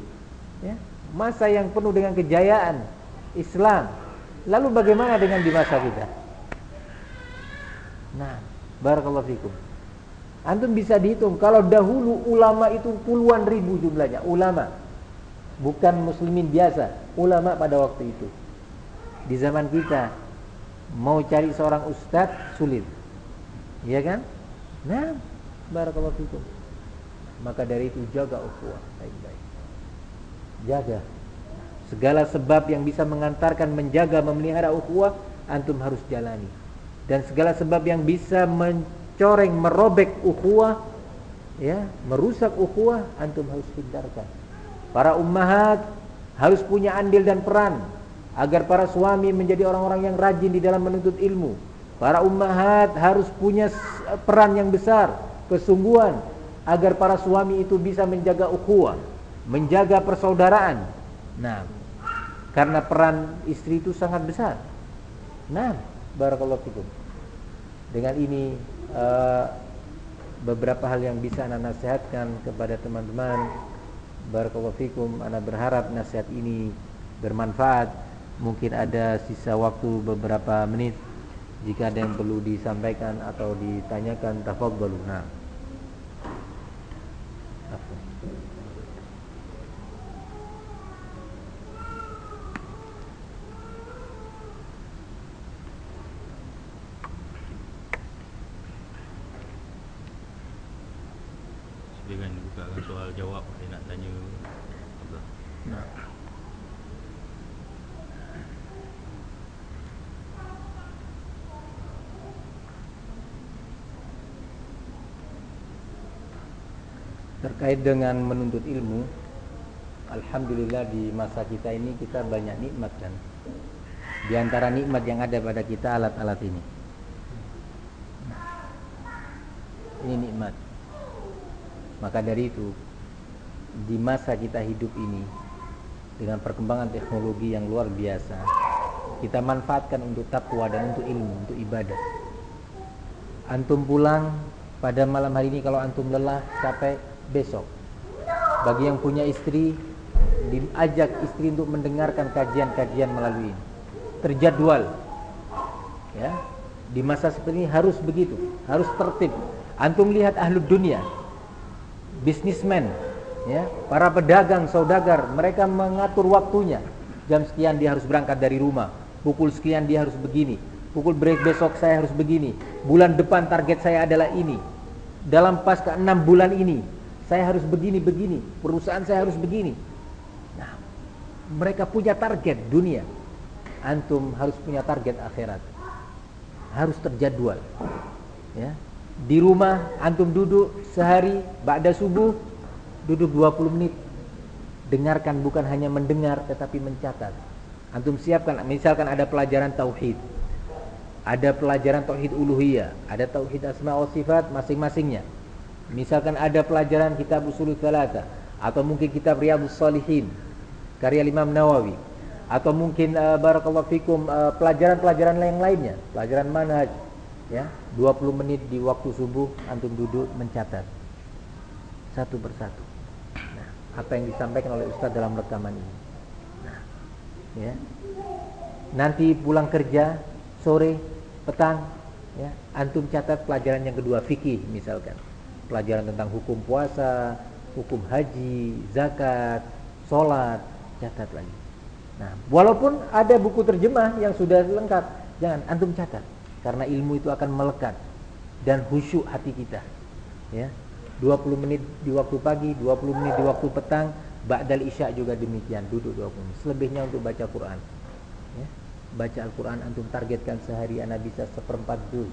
Ya masa yang penuh dengan kejayaan Islam Lalu bagaimana dengan di masa kita? Nah, barakallahu fikum. Antum bisa dihitung kalau dahulu ulama itu puluhan ribu jumlahnya, ulama. Bukan muslimin biasa, ulama pada waktu itu. Di zaman kita mau cari seorang ustadz sulit. Iya kan? Nah, barakallahu fikum. Maka dari itu jaga ukhuwah baik-baik. Jaga segala sebab yang bisa mengantarkan menjaga memelihara ukhuwah antum harus jalani. Dan segala sebab yang bisa mencoreng merobek ukhuwah ya, merusak ukhuwah antum harus hindarkan. Para ummahat harus punya andil dan peran agar para suami menjadi orang-orang yang rajin di dalam menuntut ilmu. Para ummahat harus punya peran yang besar, kesungguhan agar para suami itu bisa menjaga ukhuwah, menjaga persaudaraan. Nah, karena peran istri itu sangat besar. Nah, barakallahu fikum. Dengan ini uh, beberapa hal yang bisa Anda nasihatkan kepada teman-teman. Barakallahu fikum. Anda berharap nasihat ini bermanfaat. Mungkin ada sisa waktu beberapa menit jika ada yang perlu disampaikan atau ditanyakan tafadhalu. Nah. dengan buka soal jawab dia nak tanya apa. Nah. Terkait dengan menuntut ilmu Alhamdulillah di masa kita ini kita banyak nikmat kan? Di antara nikmat yang ada pada kita alat-alat ini. Ini nikmat. Maka dari itu di masa kita hidup ini dengan perkembangan teknologi yang luar biasa kita manfaatkan untuk takwa dan untuk ilmu untuk ibadah. Antum pulang pada malam hari ini kalau antum lelah capek besok. Bagi yang punya istri, diajak istri untuk mendengarkan kajian-kajian melalui. Terjadwal. Ya. Di masa seperti ini harus begitu, harus tertib. Antum lihat ahlu dunia, bisnismen, ya, para pedagang, saudagar, mereka mengatur waktunya. Jam sekian dia harus berangkat dari rumah, pukul sekian dia harus begini, pukul break besok saya harus begini, bulan depan target saya adalah ini. Dalam pas ke enam bulan ini saya harus begini begini, perusahaan saya harus begini. Nah, mereka punya target dunia. Antum harus punya target akhirat. Harus terjadwal. Ya. Di rumah antum duduk sehari ba'da subuh duduk 20 menit. Dengarkan bukan hanya mendengar tetapi mencatat. Antum siapkan misalkan ada pelajaran tauhid. Ada pelajaran tauhid uluhiyah, ada tauhid asma wa sifat masing-masingnya Misalkan ada pelajaran kitab usul thalatha atau mungkin kitab Riyadhus Salihin karya Imam Nawawi atau mungkin uh, barakallahu fikum uh, pelajaran-pelajaran yang lainnya, pelajaran manhaj ya. 20 menit di waktu subuh antum duduk mencatat satu persatu. Nah, apa yang disampaikan oleh ustaz dalam rekaman ini. Nah, ya. Nanti pulang kerja sore, petang ya, antum catat pelajaran yang kedua fikih misalkan pelajaran tentang hukum puasa, hukum haji, zakat, sholat, catat lagi. Nah, walaupun ada buku terjemah yang sudah lengkap, jangan antum catat karena ilmu itu akan melekat dan khusyuk hati kita. Ya. 20 menit di waktu pagi, 20 menit di waktu petang, ba'dal isya juga demikian, duduk 20 menit. Selebihnya untuk baca Quran. Ya. Baca Al-Quran antum targetkan sehari anak bisa seperempat juz.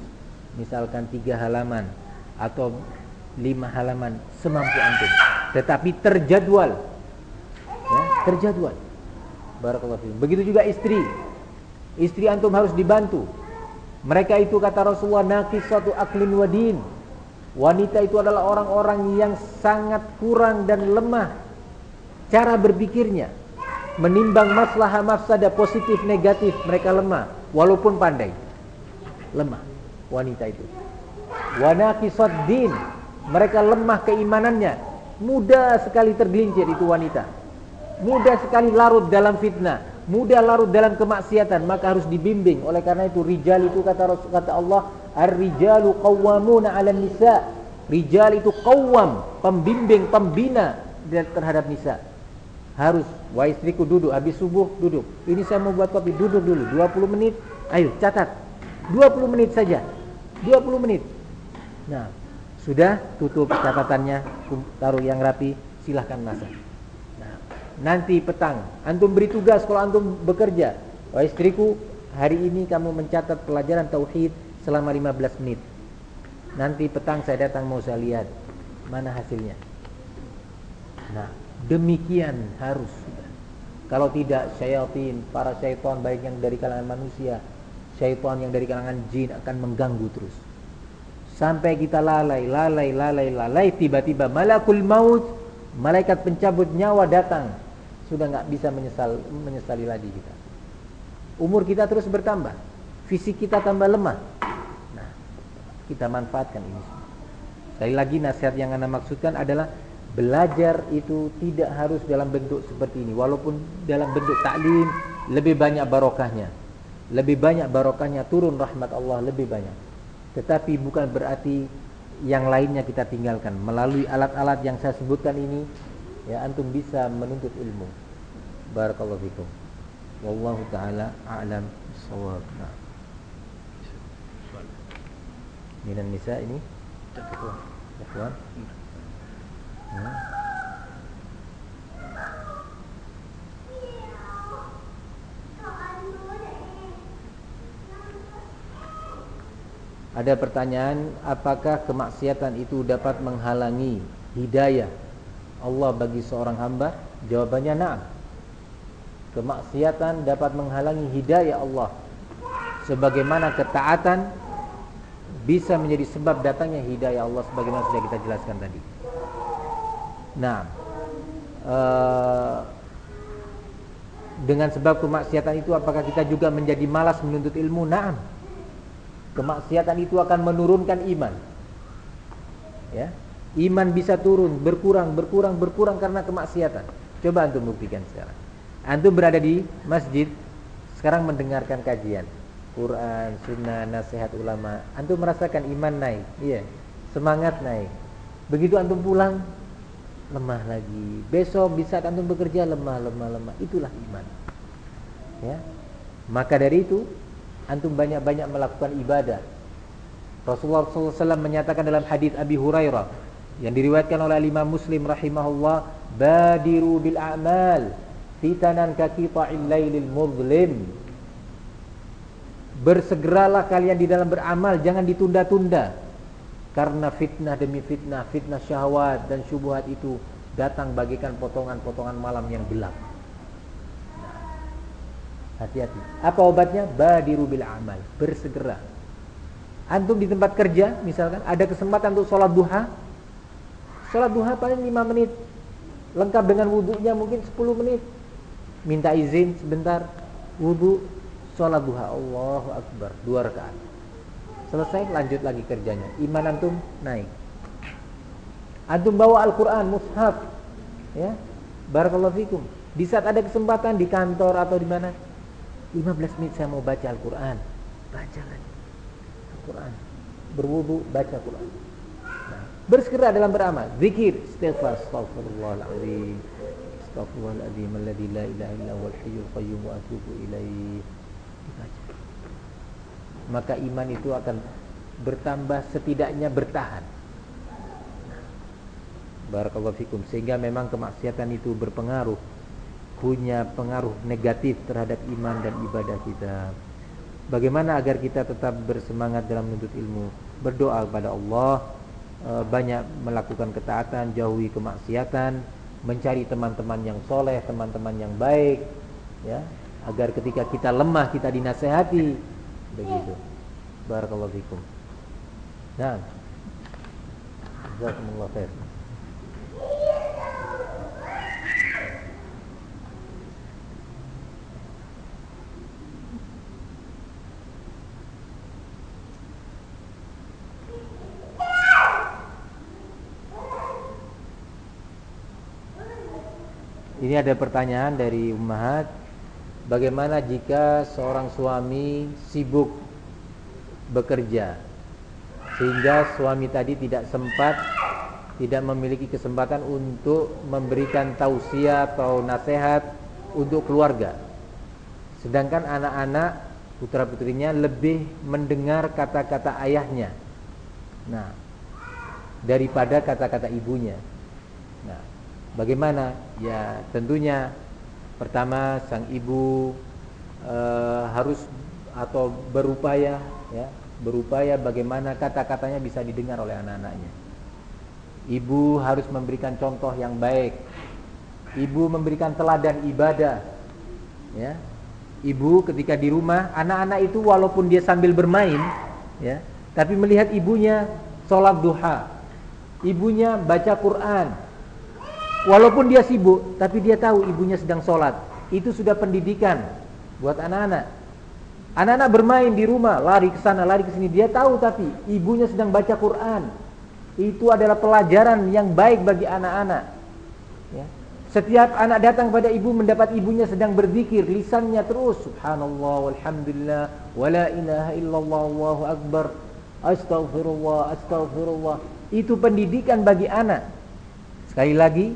Misalkan tiga halaman atau lima halaman semampu antum. Tetapi terjadwal. Ya, terjadwal. Barakallahu fiikum begitu juga istri. Istri antum harus dibantu. Mereka itu kata Rasulullah naqisatu aklin wadin wanita itu adalah orang-orang yang sangat kurang dan lemah cara berpikirnya. Menimbang masalah mafsadah positif negatif mereka lemah walaupun pandai. Lemah wanita itu. Wanaqisad din mereka lemah keimanannya. Mudah sekali tergelincir itu wanita. Mudah sekali larut dalam fitnah. mudah larut dalam kemaksiatan. Maka harus dibimbing. Oleh karena itu rijal itu kata kata Allah ar-rijalu qawwamuna 'alan nisa. Rijal itu qawwam pembimbing pembina terhadap nisa. Harus wa istriku duduk. Habis subuh duduk. Ini saya mau buat kopi. Duduk dulu. 20 menit. Ayo catat. 20 menit saja. 20 menit. Nah sudah tutup catatannya taruh yang rapi silahkan masak nah, nanti petang antum beri tugas kalau antum bekerja wa istriku hari ini kamu mencatat pelajaran tauhid selama 15 menit nanti petang saya datang mau saya lihat mana hasilnya nah Demikian harus. Kalau tidak syaitan, para syaitan baik yang dari kalangan manusia, syaitan yang dari kalangan jin akan mengganggu terus. Sampai kita lalai, lalai, lalai, lalai, tiba-tiba malakul maut, malaikat pencabut nyawa datang. Sudah nggak bisa menyesal, menyesali lagi kita. Umur kita terus bertambah, fisik kita tambah lemah. Nah, kita manfaatkan ini. Sekali lagi nasihat yang anda maksudkan adalah Belajar itu tidak harus dalam bentuk seperti ini Walaupun dalam bentuk taklim Lebih banyak barokahnya Lebih banyak barokahnya Turun rahmat Allah lebih banyak Tetapi bukan berarti Yang lainnya kita tinggalkan. Melalui alat-alat yang saya sebutkan ini Ya antum bisa menuntut ilmu. Barakallahu fikum. Wallahu ta'ala a'lam Sawab nah. Minan nisa ini? Ikhwan ada pertanyaan, apakah kemaksiatan itu dapat menghalangi hidayah Allah bagi seorang hamba? Jawabannya na'am. Kemaksiatan dapat menghalangi hidayah Allah. Sebagaimana ketaatan bisa menjadi sebab datangnya hidayah Allah sebagaimana sudah kita jelaskan tadi. Nah, uh, dengan sebab kemaksiatan itu apakah kita juga menjadi malas menuntut ilmu? Naam. Kemaksiatan itu akan menurunkan iman. Ya. Iman bisa turun, berkurang, berkurang, berkurang karena kemaksiatan. Coba antum buktikan sekarang. Antum berada di masjid, sekarang mendengarkan kajian Quran, sunnah, nasihat ulama. Antum merasakan iman naik, iya, semangat naik. Begitu antum pulang, lemah lagi. Besok bisa antum bekerja lemah, lemah, lemah. Itulah iman. Ya. Maka dari itu antum banyak-banyak melakukan ibadah. Rasulullah SAW menyatakan dalam hadis Abi Hurairah yang diriwayatkan oleh Imam Muslim rahimahullah, "Badiru bil a'mal fitanan ka qita'il lailil muzlim." Bersegeralah kalian di dalam beramal, jangan ditunda-tunda. Karena fitnah demi fitnah, fitnah syahwat dan syubhat itu datang bagikan potongan-potongan malam yang gelap. Hati-hati. Apa obatnya? Badiru bil amal, bersegera. Antum di tempat kerja misalkan ada kesempatan untuk sholat duha. Sholat duha paling 5 menit. Lengkap dengan wudhunya mungkin 10 menit. Minta izin sebentar. Wudhu, sholat duha. Allahu Akbar. Dua rakaat. Selesai lanjut lagi kerjanya. Iman antum naik. Antum bawa Al-Qur'an mushaf. Ya. Barakallahu fikum. Di saat ada kesempatan di kantor atau di mana 15 menit saya mau baca Al-Qur'an. Baca lagi. Al-Qur'an. Berwudu baca Quran. Nah, bersegera dalam beramal. Zikir, istighfar, astaghfirullahaladzim. Astaghfirullahaladzim alladzi la ilaha illa huwal hayyul qayyum wa atubu ilaihi maka iman itu akan bertambah setidaknya bertahan. Barakallahu fikum sehingga memang kemaksiatan itu berpengaruh punya pengaruh negatif terhadap iman dan ibadah kita. Bagaimana agar kita tetap bersemangat dalam menuntut ilmu? Berdoa kepada Allah, e, banyak melakukan ketaatan, jauhi kemaksiatan, mencari teman-teman yang soleh, teman-teman yang baik, ya, agar ketika kita lemah kita dinasehati, begitu. Barakallahu fikum. Nah jazakumullah khair Ini ada pertanyaan dari Ummahat bagaimana jika seorang suami sibuk bekerja sehingga suami tadi tidak sempat tidak memiliki kesempatan untuk memberikan tausiah atau nasihat untuk keluarga. Sedangkan anak-anak putra-putrinya lebih mendengar kata-kata ayahnya. Nah, daripada kata-kata ibunya. Bagaimana? Ya, tentunya pertama sang ibu e, harus atau berupaya ya berupaya bagaimana kata-katanya bisa didengar oleh anak-anaknya. Ibu harus memberikan contoh yang baik. Ibu memberikan teladan ibadah. Ya. Ibu ketika di rumah, anak-anak itu walaupun dia sambil bermain, ya, tapi melihat ibunya sholat duha, ibunya baca Quran, walaupun dia sibuk, tapi dia tahu ibunya sedang sholat. Itu sudah pendidikan buat anak-anak. Anak-anak bermain di rumah, lari ke sana, lari ke sini. Dia tahu tapi ibunya sedang baca Quran. Itu adalah pelajaran yang baik bagi anak-anak. Ya. Setiap anak datang pada ibu mendapat ibunya sedang berzikir, lisannya terus subhanallah walhamdulillah wala ilaha illallah wallahu akbar. Astaghfirullah, astaghfirullah. Itu pendidikan bagi anak. Sekali lagi,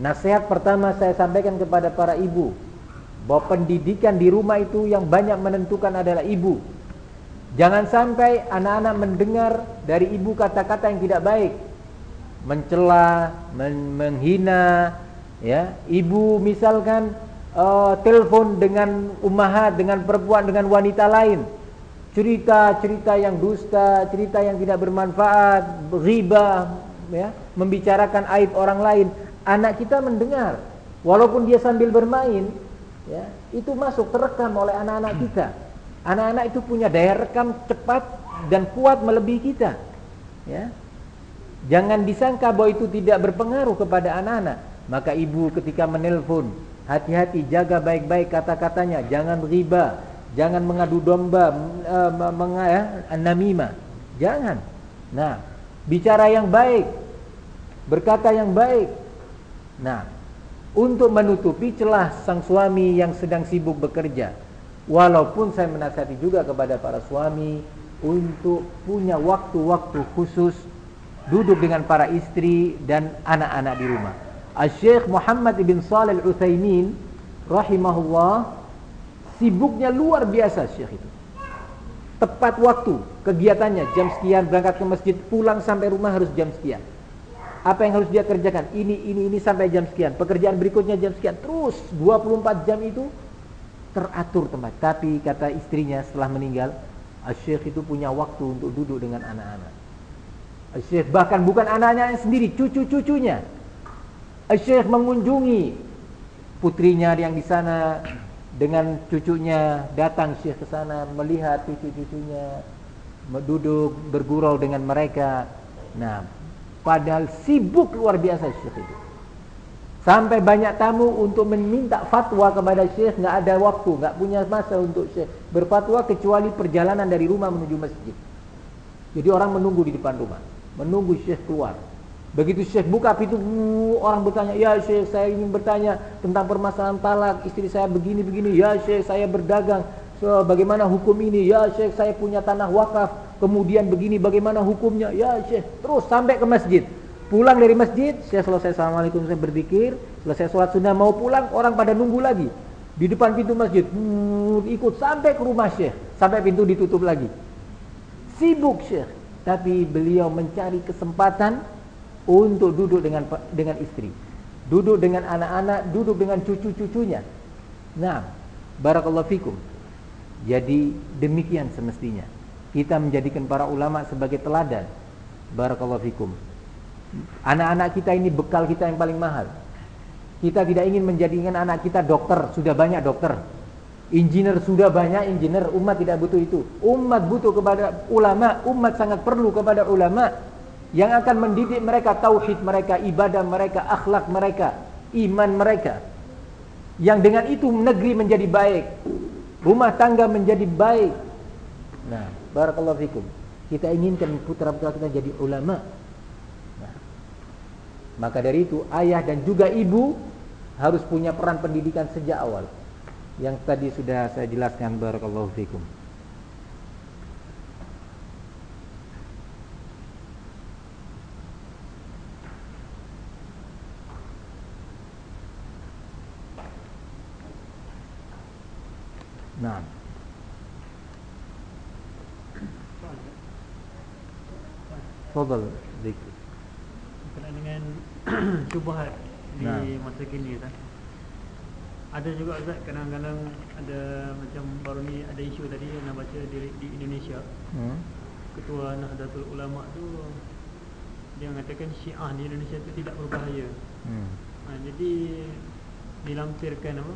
nasihat pertama saya sampaikan kepada para ibu bahwa pendidikan di rumah itu yang banyak menentukan adalah ibu. Jangan sampai anak-anak mendengar dari ibu kata-kata yang tidak baik. Mencela, men menghina, ya. Ibu misalkan uh, telepon dengan umahat, dengan perempuan, dengan wanita lain. Cerita-cerita yang dusta, cerita yang tidak bermanfaat, riba, ya, membicarakan aib orang lain. Anak kita mendengar, walaupun dia sambil bermain, ya, itu masuk terekam oleh anak-anak kita. Anak-anak itu punya daya rekam cepat dan kuat melebihi kita. Ya. Jangan disangka bahwa itu tidak berpengaruh kepada anak-anak. Maka ibu ketika menelpon, hati-hati jaga baik-baik kata-katanya, jangan riba, jangan mengadu domba, uh, meng, namimah. Jangan. Nah, bicara yang baik, berkata yang baik. Nah, untuk menutupi celah sang suami yang sedang sibuk bekerja. Walaupun saya menasihati juga kepada para suami untuk punya waktu-waktu khusus duduk dengan para istri dan anak-anak di rumah. Al-Syekh Muhammad ibn Salih Al-Utsaimin rahimahullah sibuknya luar biasa Syekh itu. Tepat waktu kegiatannya jam sekian berangkat ke masjid, pulang sampai rumah harus jam sekian apa yang harus dia kerjakan? Ini ini ini sampai jam sekian. Pekerjaan berikutnya jam sekian. Terus 24 jam itu teratur tempat. Tapi kata istrinya setelah meninggal Syekh itu punya waktu untuk duduk dengan anak-anak. Syekh bahkan bukan anaknya sendiri cucu-cucunya. Syekh mengunjungi putrinya yang di sana dengan cucunya datang Syekh ke sana melihat cucu-cucunya duduk bergurau dengan mereka. Nah Padahal sibuk luar biasa Syekh itu. Sampai banyak tamu untuk meminta fatwa kepada Syekh nggak ada waktu, nggak punya masa untuk Syekh berfatwa kecuali perjalanan dari rumah menuju masjid. Jadi orang menunggu di depan rumah, menunggu Syekh keluar. Begitu Syekh buka pintu, orang bertanya, "Ya Syekh, saya ingin bertanya tentang permasalahan talak, istri saya begini-begini. Ya Syekh, saya berdagang. Bagaimana hukum ini? Ya Syekh, saya punya tanah wakaf. Kemudian begini bagaimana hukumnya? Ya Syekh terus sampai ke masjid. Pulang dari masjid saya selesai. Assalamualaikum saya berzikir. Selesai sholat sunnah mau pulang orang pada nunggu lagi. Di depan pintu masjid hmm, ikut sampai ke rumah Syekh. Sampai pintu ditutup lagi. Sibuk Syekh. Tapi beliau mencari kesempatan untuk duduk dengan dengan istri. Duduk dengan anak-anak duduk dengan cucu-cucunya. Nah barakallahu fikum jadi demikian semestinya kita menjadikan para ulama sebagai teladan. Barakallahu fikum. Anak-anak kita ini bekal kita yang paling mahal. Kita tidak ingin menjadikan anak kita dokter, sudah banyak dokter. Engineer sudah banyak engineer, umat tidak butuh itu. Umat butuh kepada ulama, umat sangat perlu kepada ulama yang akan mendidik mereka tauhid mereka, ibadah mereka, akhlak mereka, iman mereka. Yang dengan itu negeri menjadi baik, rumah tangga menjadi baik. Nah, Barakallahu fikum. Kita inginkan putra-putra kita jadi ulama. Nah, maka dari itu ayah dan juga ibu harus punya peran pendidikan sejak awal. yang tadi sudah saya jelaskan barakallahu fikum. Nah. Fadal Zikri. berkenaan dengan [CLEARS THROAT] syubhat di Nah. masa kini kan. Ada juga Ustaz kadang-kadang ada macam baru ni ada isu tadi yang nak baca di, di Indonesia. Hmm. Ketua Nahdlatul Ulama tu dia mengatakan Syiah di Indonesia tu tidak berbahaya. Hmm. Ha, jadi dilampirkan apa?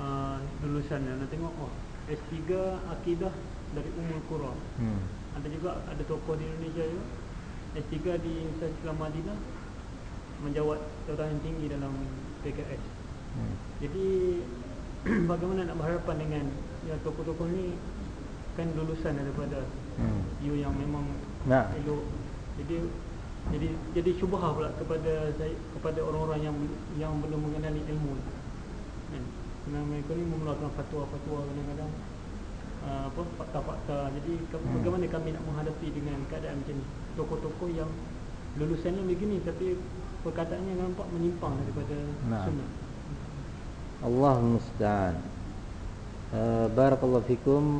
Uh, lulusan nak tengok oh S3 akidah dari Ummul Qura. Hmm. Ada juga ada tokoh di Indonesia juga S3 di Universiti Islam Madinah menjawat jawatan yang tinggi dalam PKS. Hmm. Jadi [CLEARS THROAT] bagaimana nak berhadapan dengan ya tokoh-tokoh ni kan lulusan daripada Hmm. you yang memang Nah. elok. Jadi jadi jadi syubhah pula kepada saya kepada orang-orang yang yang belum mengenali ilmu. Kerana mereka ni mengeluarkan fatwa-fatwa kadang-kadang uh, apa fakta-fakta. Jadi Hmm. bagaimana kami nak menghadapi dengan keadaan macam ni? Tokoh-tokoh yang lulusannya begini tapi perkataannya nampak menyimpang daripada Nah. sunnah. Allah musta'an. Uh, barakallahu fikum.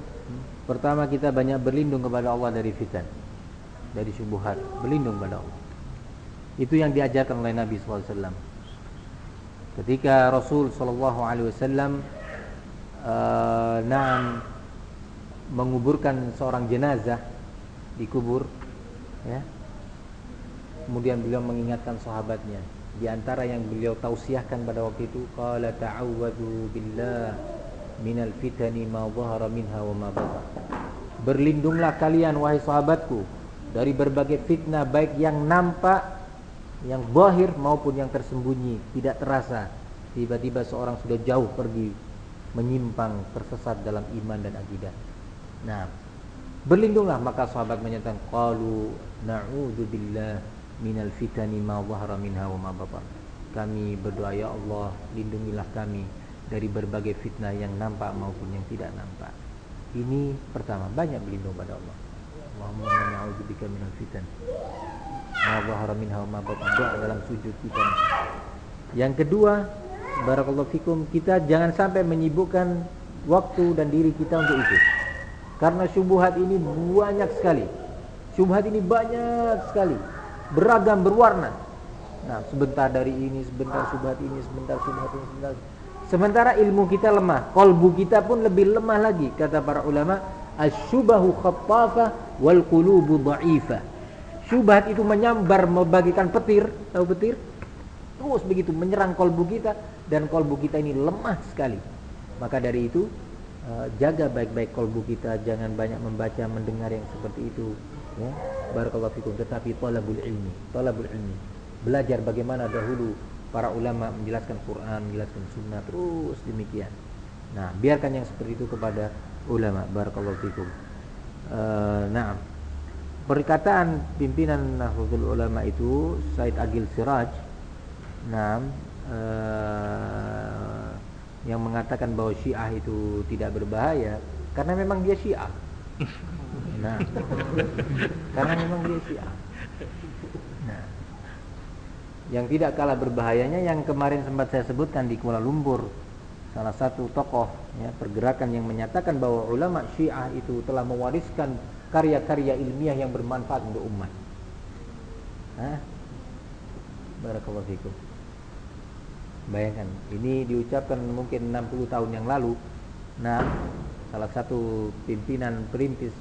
Pertama kita banyak berlindung kepada Allah dari fitan, dari syubhat, berlindung kepada Allah. Itu yang diajarkan oleh Nabi SAW. Ketika Rasul SAW uh, naam menguburkan seorang jenazah di kubur, ya. Kemudian beliau mengingatkan sahabatnya. Di antara yang beliau tausiahkan pada waktu itu, qala ta'awwadhu billah minal fitani ma dhahara minha wa ma batan. Berlindunglah kalian wahai sahabatku dari berbagai fitnah baik yang nampak, yang zahir maupun yang tersembunyi, tidak terasa. Tiba-tiba seorang sudah jauh pergi menyimpang, tersesat dalam iman dan akidah. Nah, berlindunglah maka sahabat menyatakan qalu na'udzu billah minal fitani ma dhahara minha wa ma batan. Kami berdoa ya Allah, lindungilah kami dari berbagai fitnah yang nampak maupun yang tidak nampak. Ini pertama, banyak berlindung pada Allah. Allahumma inni a'udzubika minal fitan. Dalam sujud kita. Yang kedua, barakallahu fikum, kita jangan sampai menyibukkan waktu dan diri kita untuk itu. Karena syubhat ini banyak sekali. Syubhat ini banyak sekali. Beragam, berwarna. Nah, sebentar dari ini, sebentar syubhat ini, sebentar syubhat ini, sebentar. Sementara ilmu kita lemah, kolbu kita pun lebih lemah lagi kata para ulama, asyubahu khattafa wal qulubu dha'ifa. Syubhat itu menyambar membagikan petir, tahu petir? Terus begitu menyerang kolbu kita dan kolbu kita ini lemah sekali. Maka dari itu eh, jaga baik-baik kolbu kita, jangan banyak membaca, mendengar yang seperti itu. Ya, barakallahu fikum. Tetapi talabul ilmi, talabul ilmi, belajar bagaimana dahulu para ulama menjelaskan Quran, menjelaskan Sunnah terus demikian. Nah, biarkan yang seperti itu kepada ulama. Barakallahu fikum. Eh, nah, perkataan pimpinan Nahdlatul Ulama itu Said Agil Siraj, nah, eh, yang mengatakan bahwa Syiah itu tidak berbahaya karena memang dia Syiah. [LAUGHS] Nah, karena memang dia Syiah. Nah, yang tidak kalah berbahayanya yang kemarin sempat saya sebutkan di Kuala Lumpur, salah satu tokoh ya, pergerakan yang menyatakan bahwa ulama Syiah itu telah mewariskan karya-karya ilmiah yang bermanfaat untuk umat. Barakallahu fikum. Bayangkan, ini diucapkan mungkin 60 tahun yang lalu. Nah, salah satu pimpinan perintis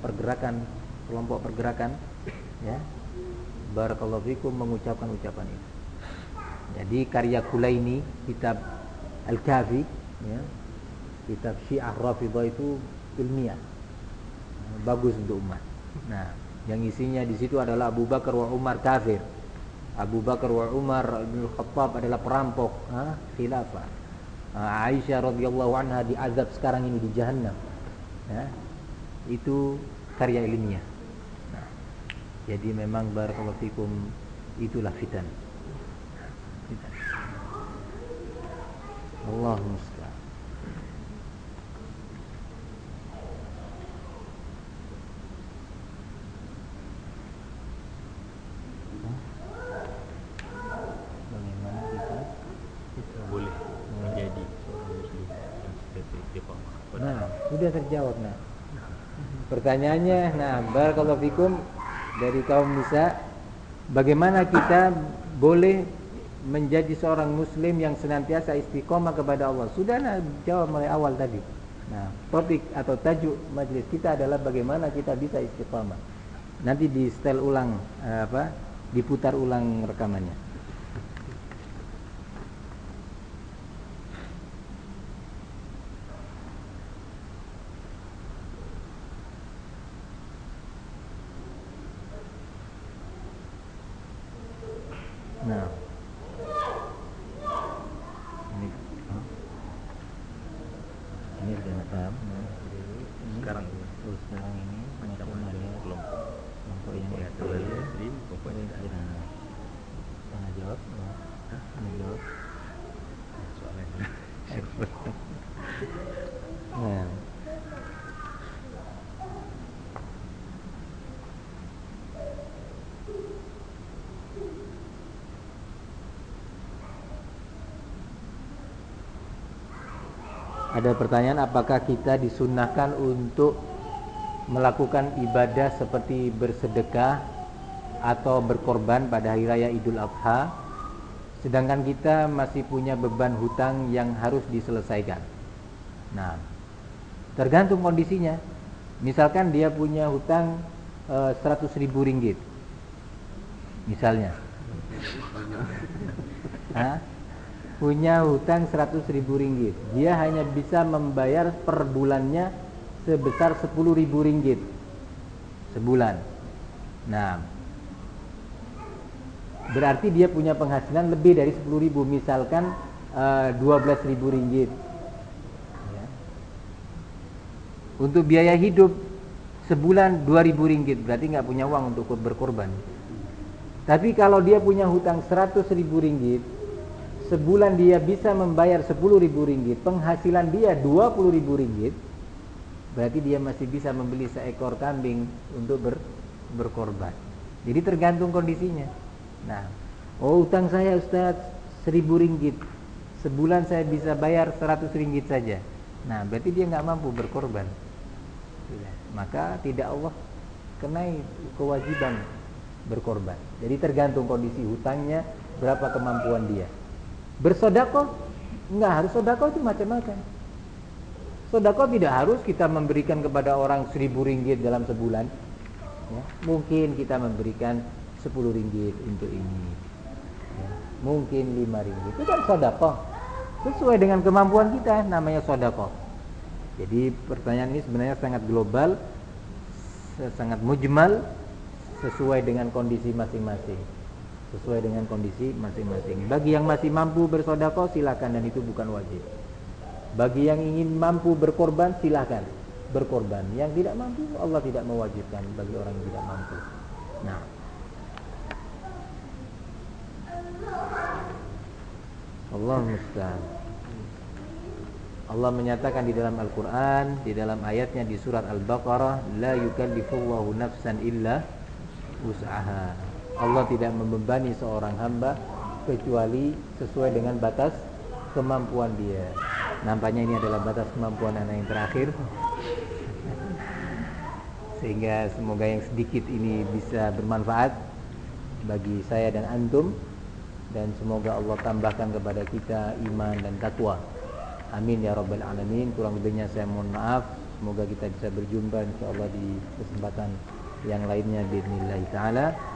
pergerakan kelompok pergerakan ya. Barakallahu fikum mengucapkan ucapan itu. Jadi karya Kulaini kitab Al-Kafi ya. Kitab Syiah Rafidhah itu ilmiah. Bagus untuk umat. Nah, yang isinya di situ adalah Abu Bakar wa Umar kafir. Abu Bakar wa Umar bin Khattab adalah perampok ha? khilafah. Aisyah radhiyallahu anha diazab sekarang ini di jahanam. Ya. Itu karya ilmiah. Nah, jadi memang barakallahu fikum itulah fitan. Fitan. Sudah terjawab nah. Pertanyaannya, nah barakallahu fikum dari kaum nisa, bagaimana kita boleh menjadi seorang muslim yang senantiasa istiqomah kepada Allah? Sudah nah, jawab mulai awal tadi. Nah, topik atau tajuk majelis kita adalah bagaimana kita bisa istiqomah. Nanti di setel ulang eh, apa? Diputar ulang rekamannya. Nah. Ini oh. Ini sudah paham. Nah, ini Sekarang. oh, sekarang ini Macam maupun mana ada kelompok kelompok yang Ya, SD. kalau dari SD pokoknya Oh, tak ya. ada. Tengah jawab. Nah, Tengah jawab. Soalnya Nah. Ada pertanyaan apakah kita disunahkan untuk melakukan ibadah seperti bersedekah atau berkorban pada hari raya Idul Adha sedangkan kita masih punya beban hutang yang harus diselesaikan. Nah, tergantung kondisinya. Misalkan dia punya hutang eh, 100 ribu ringgit, misalnya, [LAUGHS] Hah? Punya hutang 100 ribu ringgit, dia hanya bisa membayar per bulannya sebesar 10 ribu ringgit sebulan. Nah, berarti dia punya penghasilan lebih dari 10 ribu, misalkan eh, 12 ribu ringgit. Ya. Untuk biaya hidup sebulan 2000 ringgit berarti nggak punya uang untuk berkorban. Tapi kalau dia punya hutang 100 ribu ringgit, sebulan dia bisa membayar 10 ribu ringgit, penghasilan dia 20 ribu ringgit, berarti dia masih bisa membeli seekor kambing untuk ber, berkorban. Jadi tergantung kondisinya. Nah, oh utang saya Ustaz 1000 ringgit, sebulan saya bisa bayar 100 ringgit saja. Nah, berarti dia nggak mampu berkorban. Maka tidak Allah kenai kewajiban berkorban. Jadi tergantung kondisi hutangnya, berapa kemampuan dia. Bersodako nggak harus sodako itu macam-macam. Sodako tidak harus kita memberikan kepada orang seribu ringgit dalam sebulan. Ya, mungkin kita memberikan 10 ringgit untuk ini. Ya, mungkin 5 ringgit. Itu kan sodako. Sesuai dengan kemampuan kita namanya sodako. Jadi pertanyaan ini sebenarnya sangat global, sangat mujmal, sesuai dengan kondisi masing-masing. Sesuai dengan kondisi masing-masing. Bagi yang masih mampu bersodako silakan dan itu bukan wajib. Bagi yang ingin mampu berkorban silakan berkorban. Yang tidak mampu Allah tidak mewajibkan bagi orang yang tidak mampu. Nah. Allah musta'an. Allah menyatakan di dalam Al-Qur'an, di dalam ayatnya di surat Al-Baqarah, la yukallifullahu nafsan illa usaha. Allah tidak membebani seorang hamba kecuali sesuai dengan batas kemampuan dia. Nampaknya ini adalah batas kemampuan anak yang terakhir. Sehingga semoga yang sedikit ini bisa bermanfaat bagi saya dan antum dan semoga Allah tambahkan kepada kita iman dan takwa. Amin ya rabbal alamin. Kurang lebihnya saya mohon maaf. Semoga kita bisa berjumpa insyaallah di kesempatan yang lainnya bismillah taala.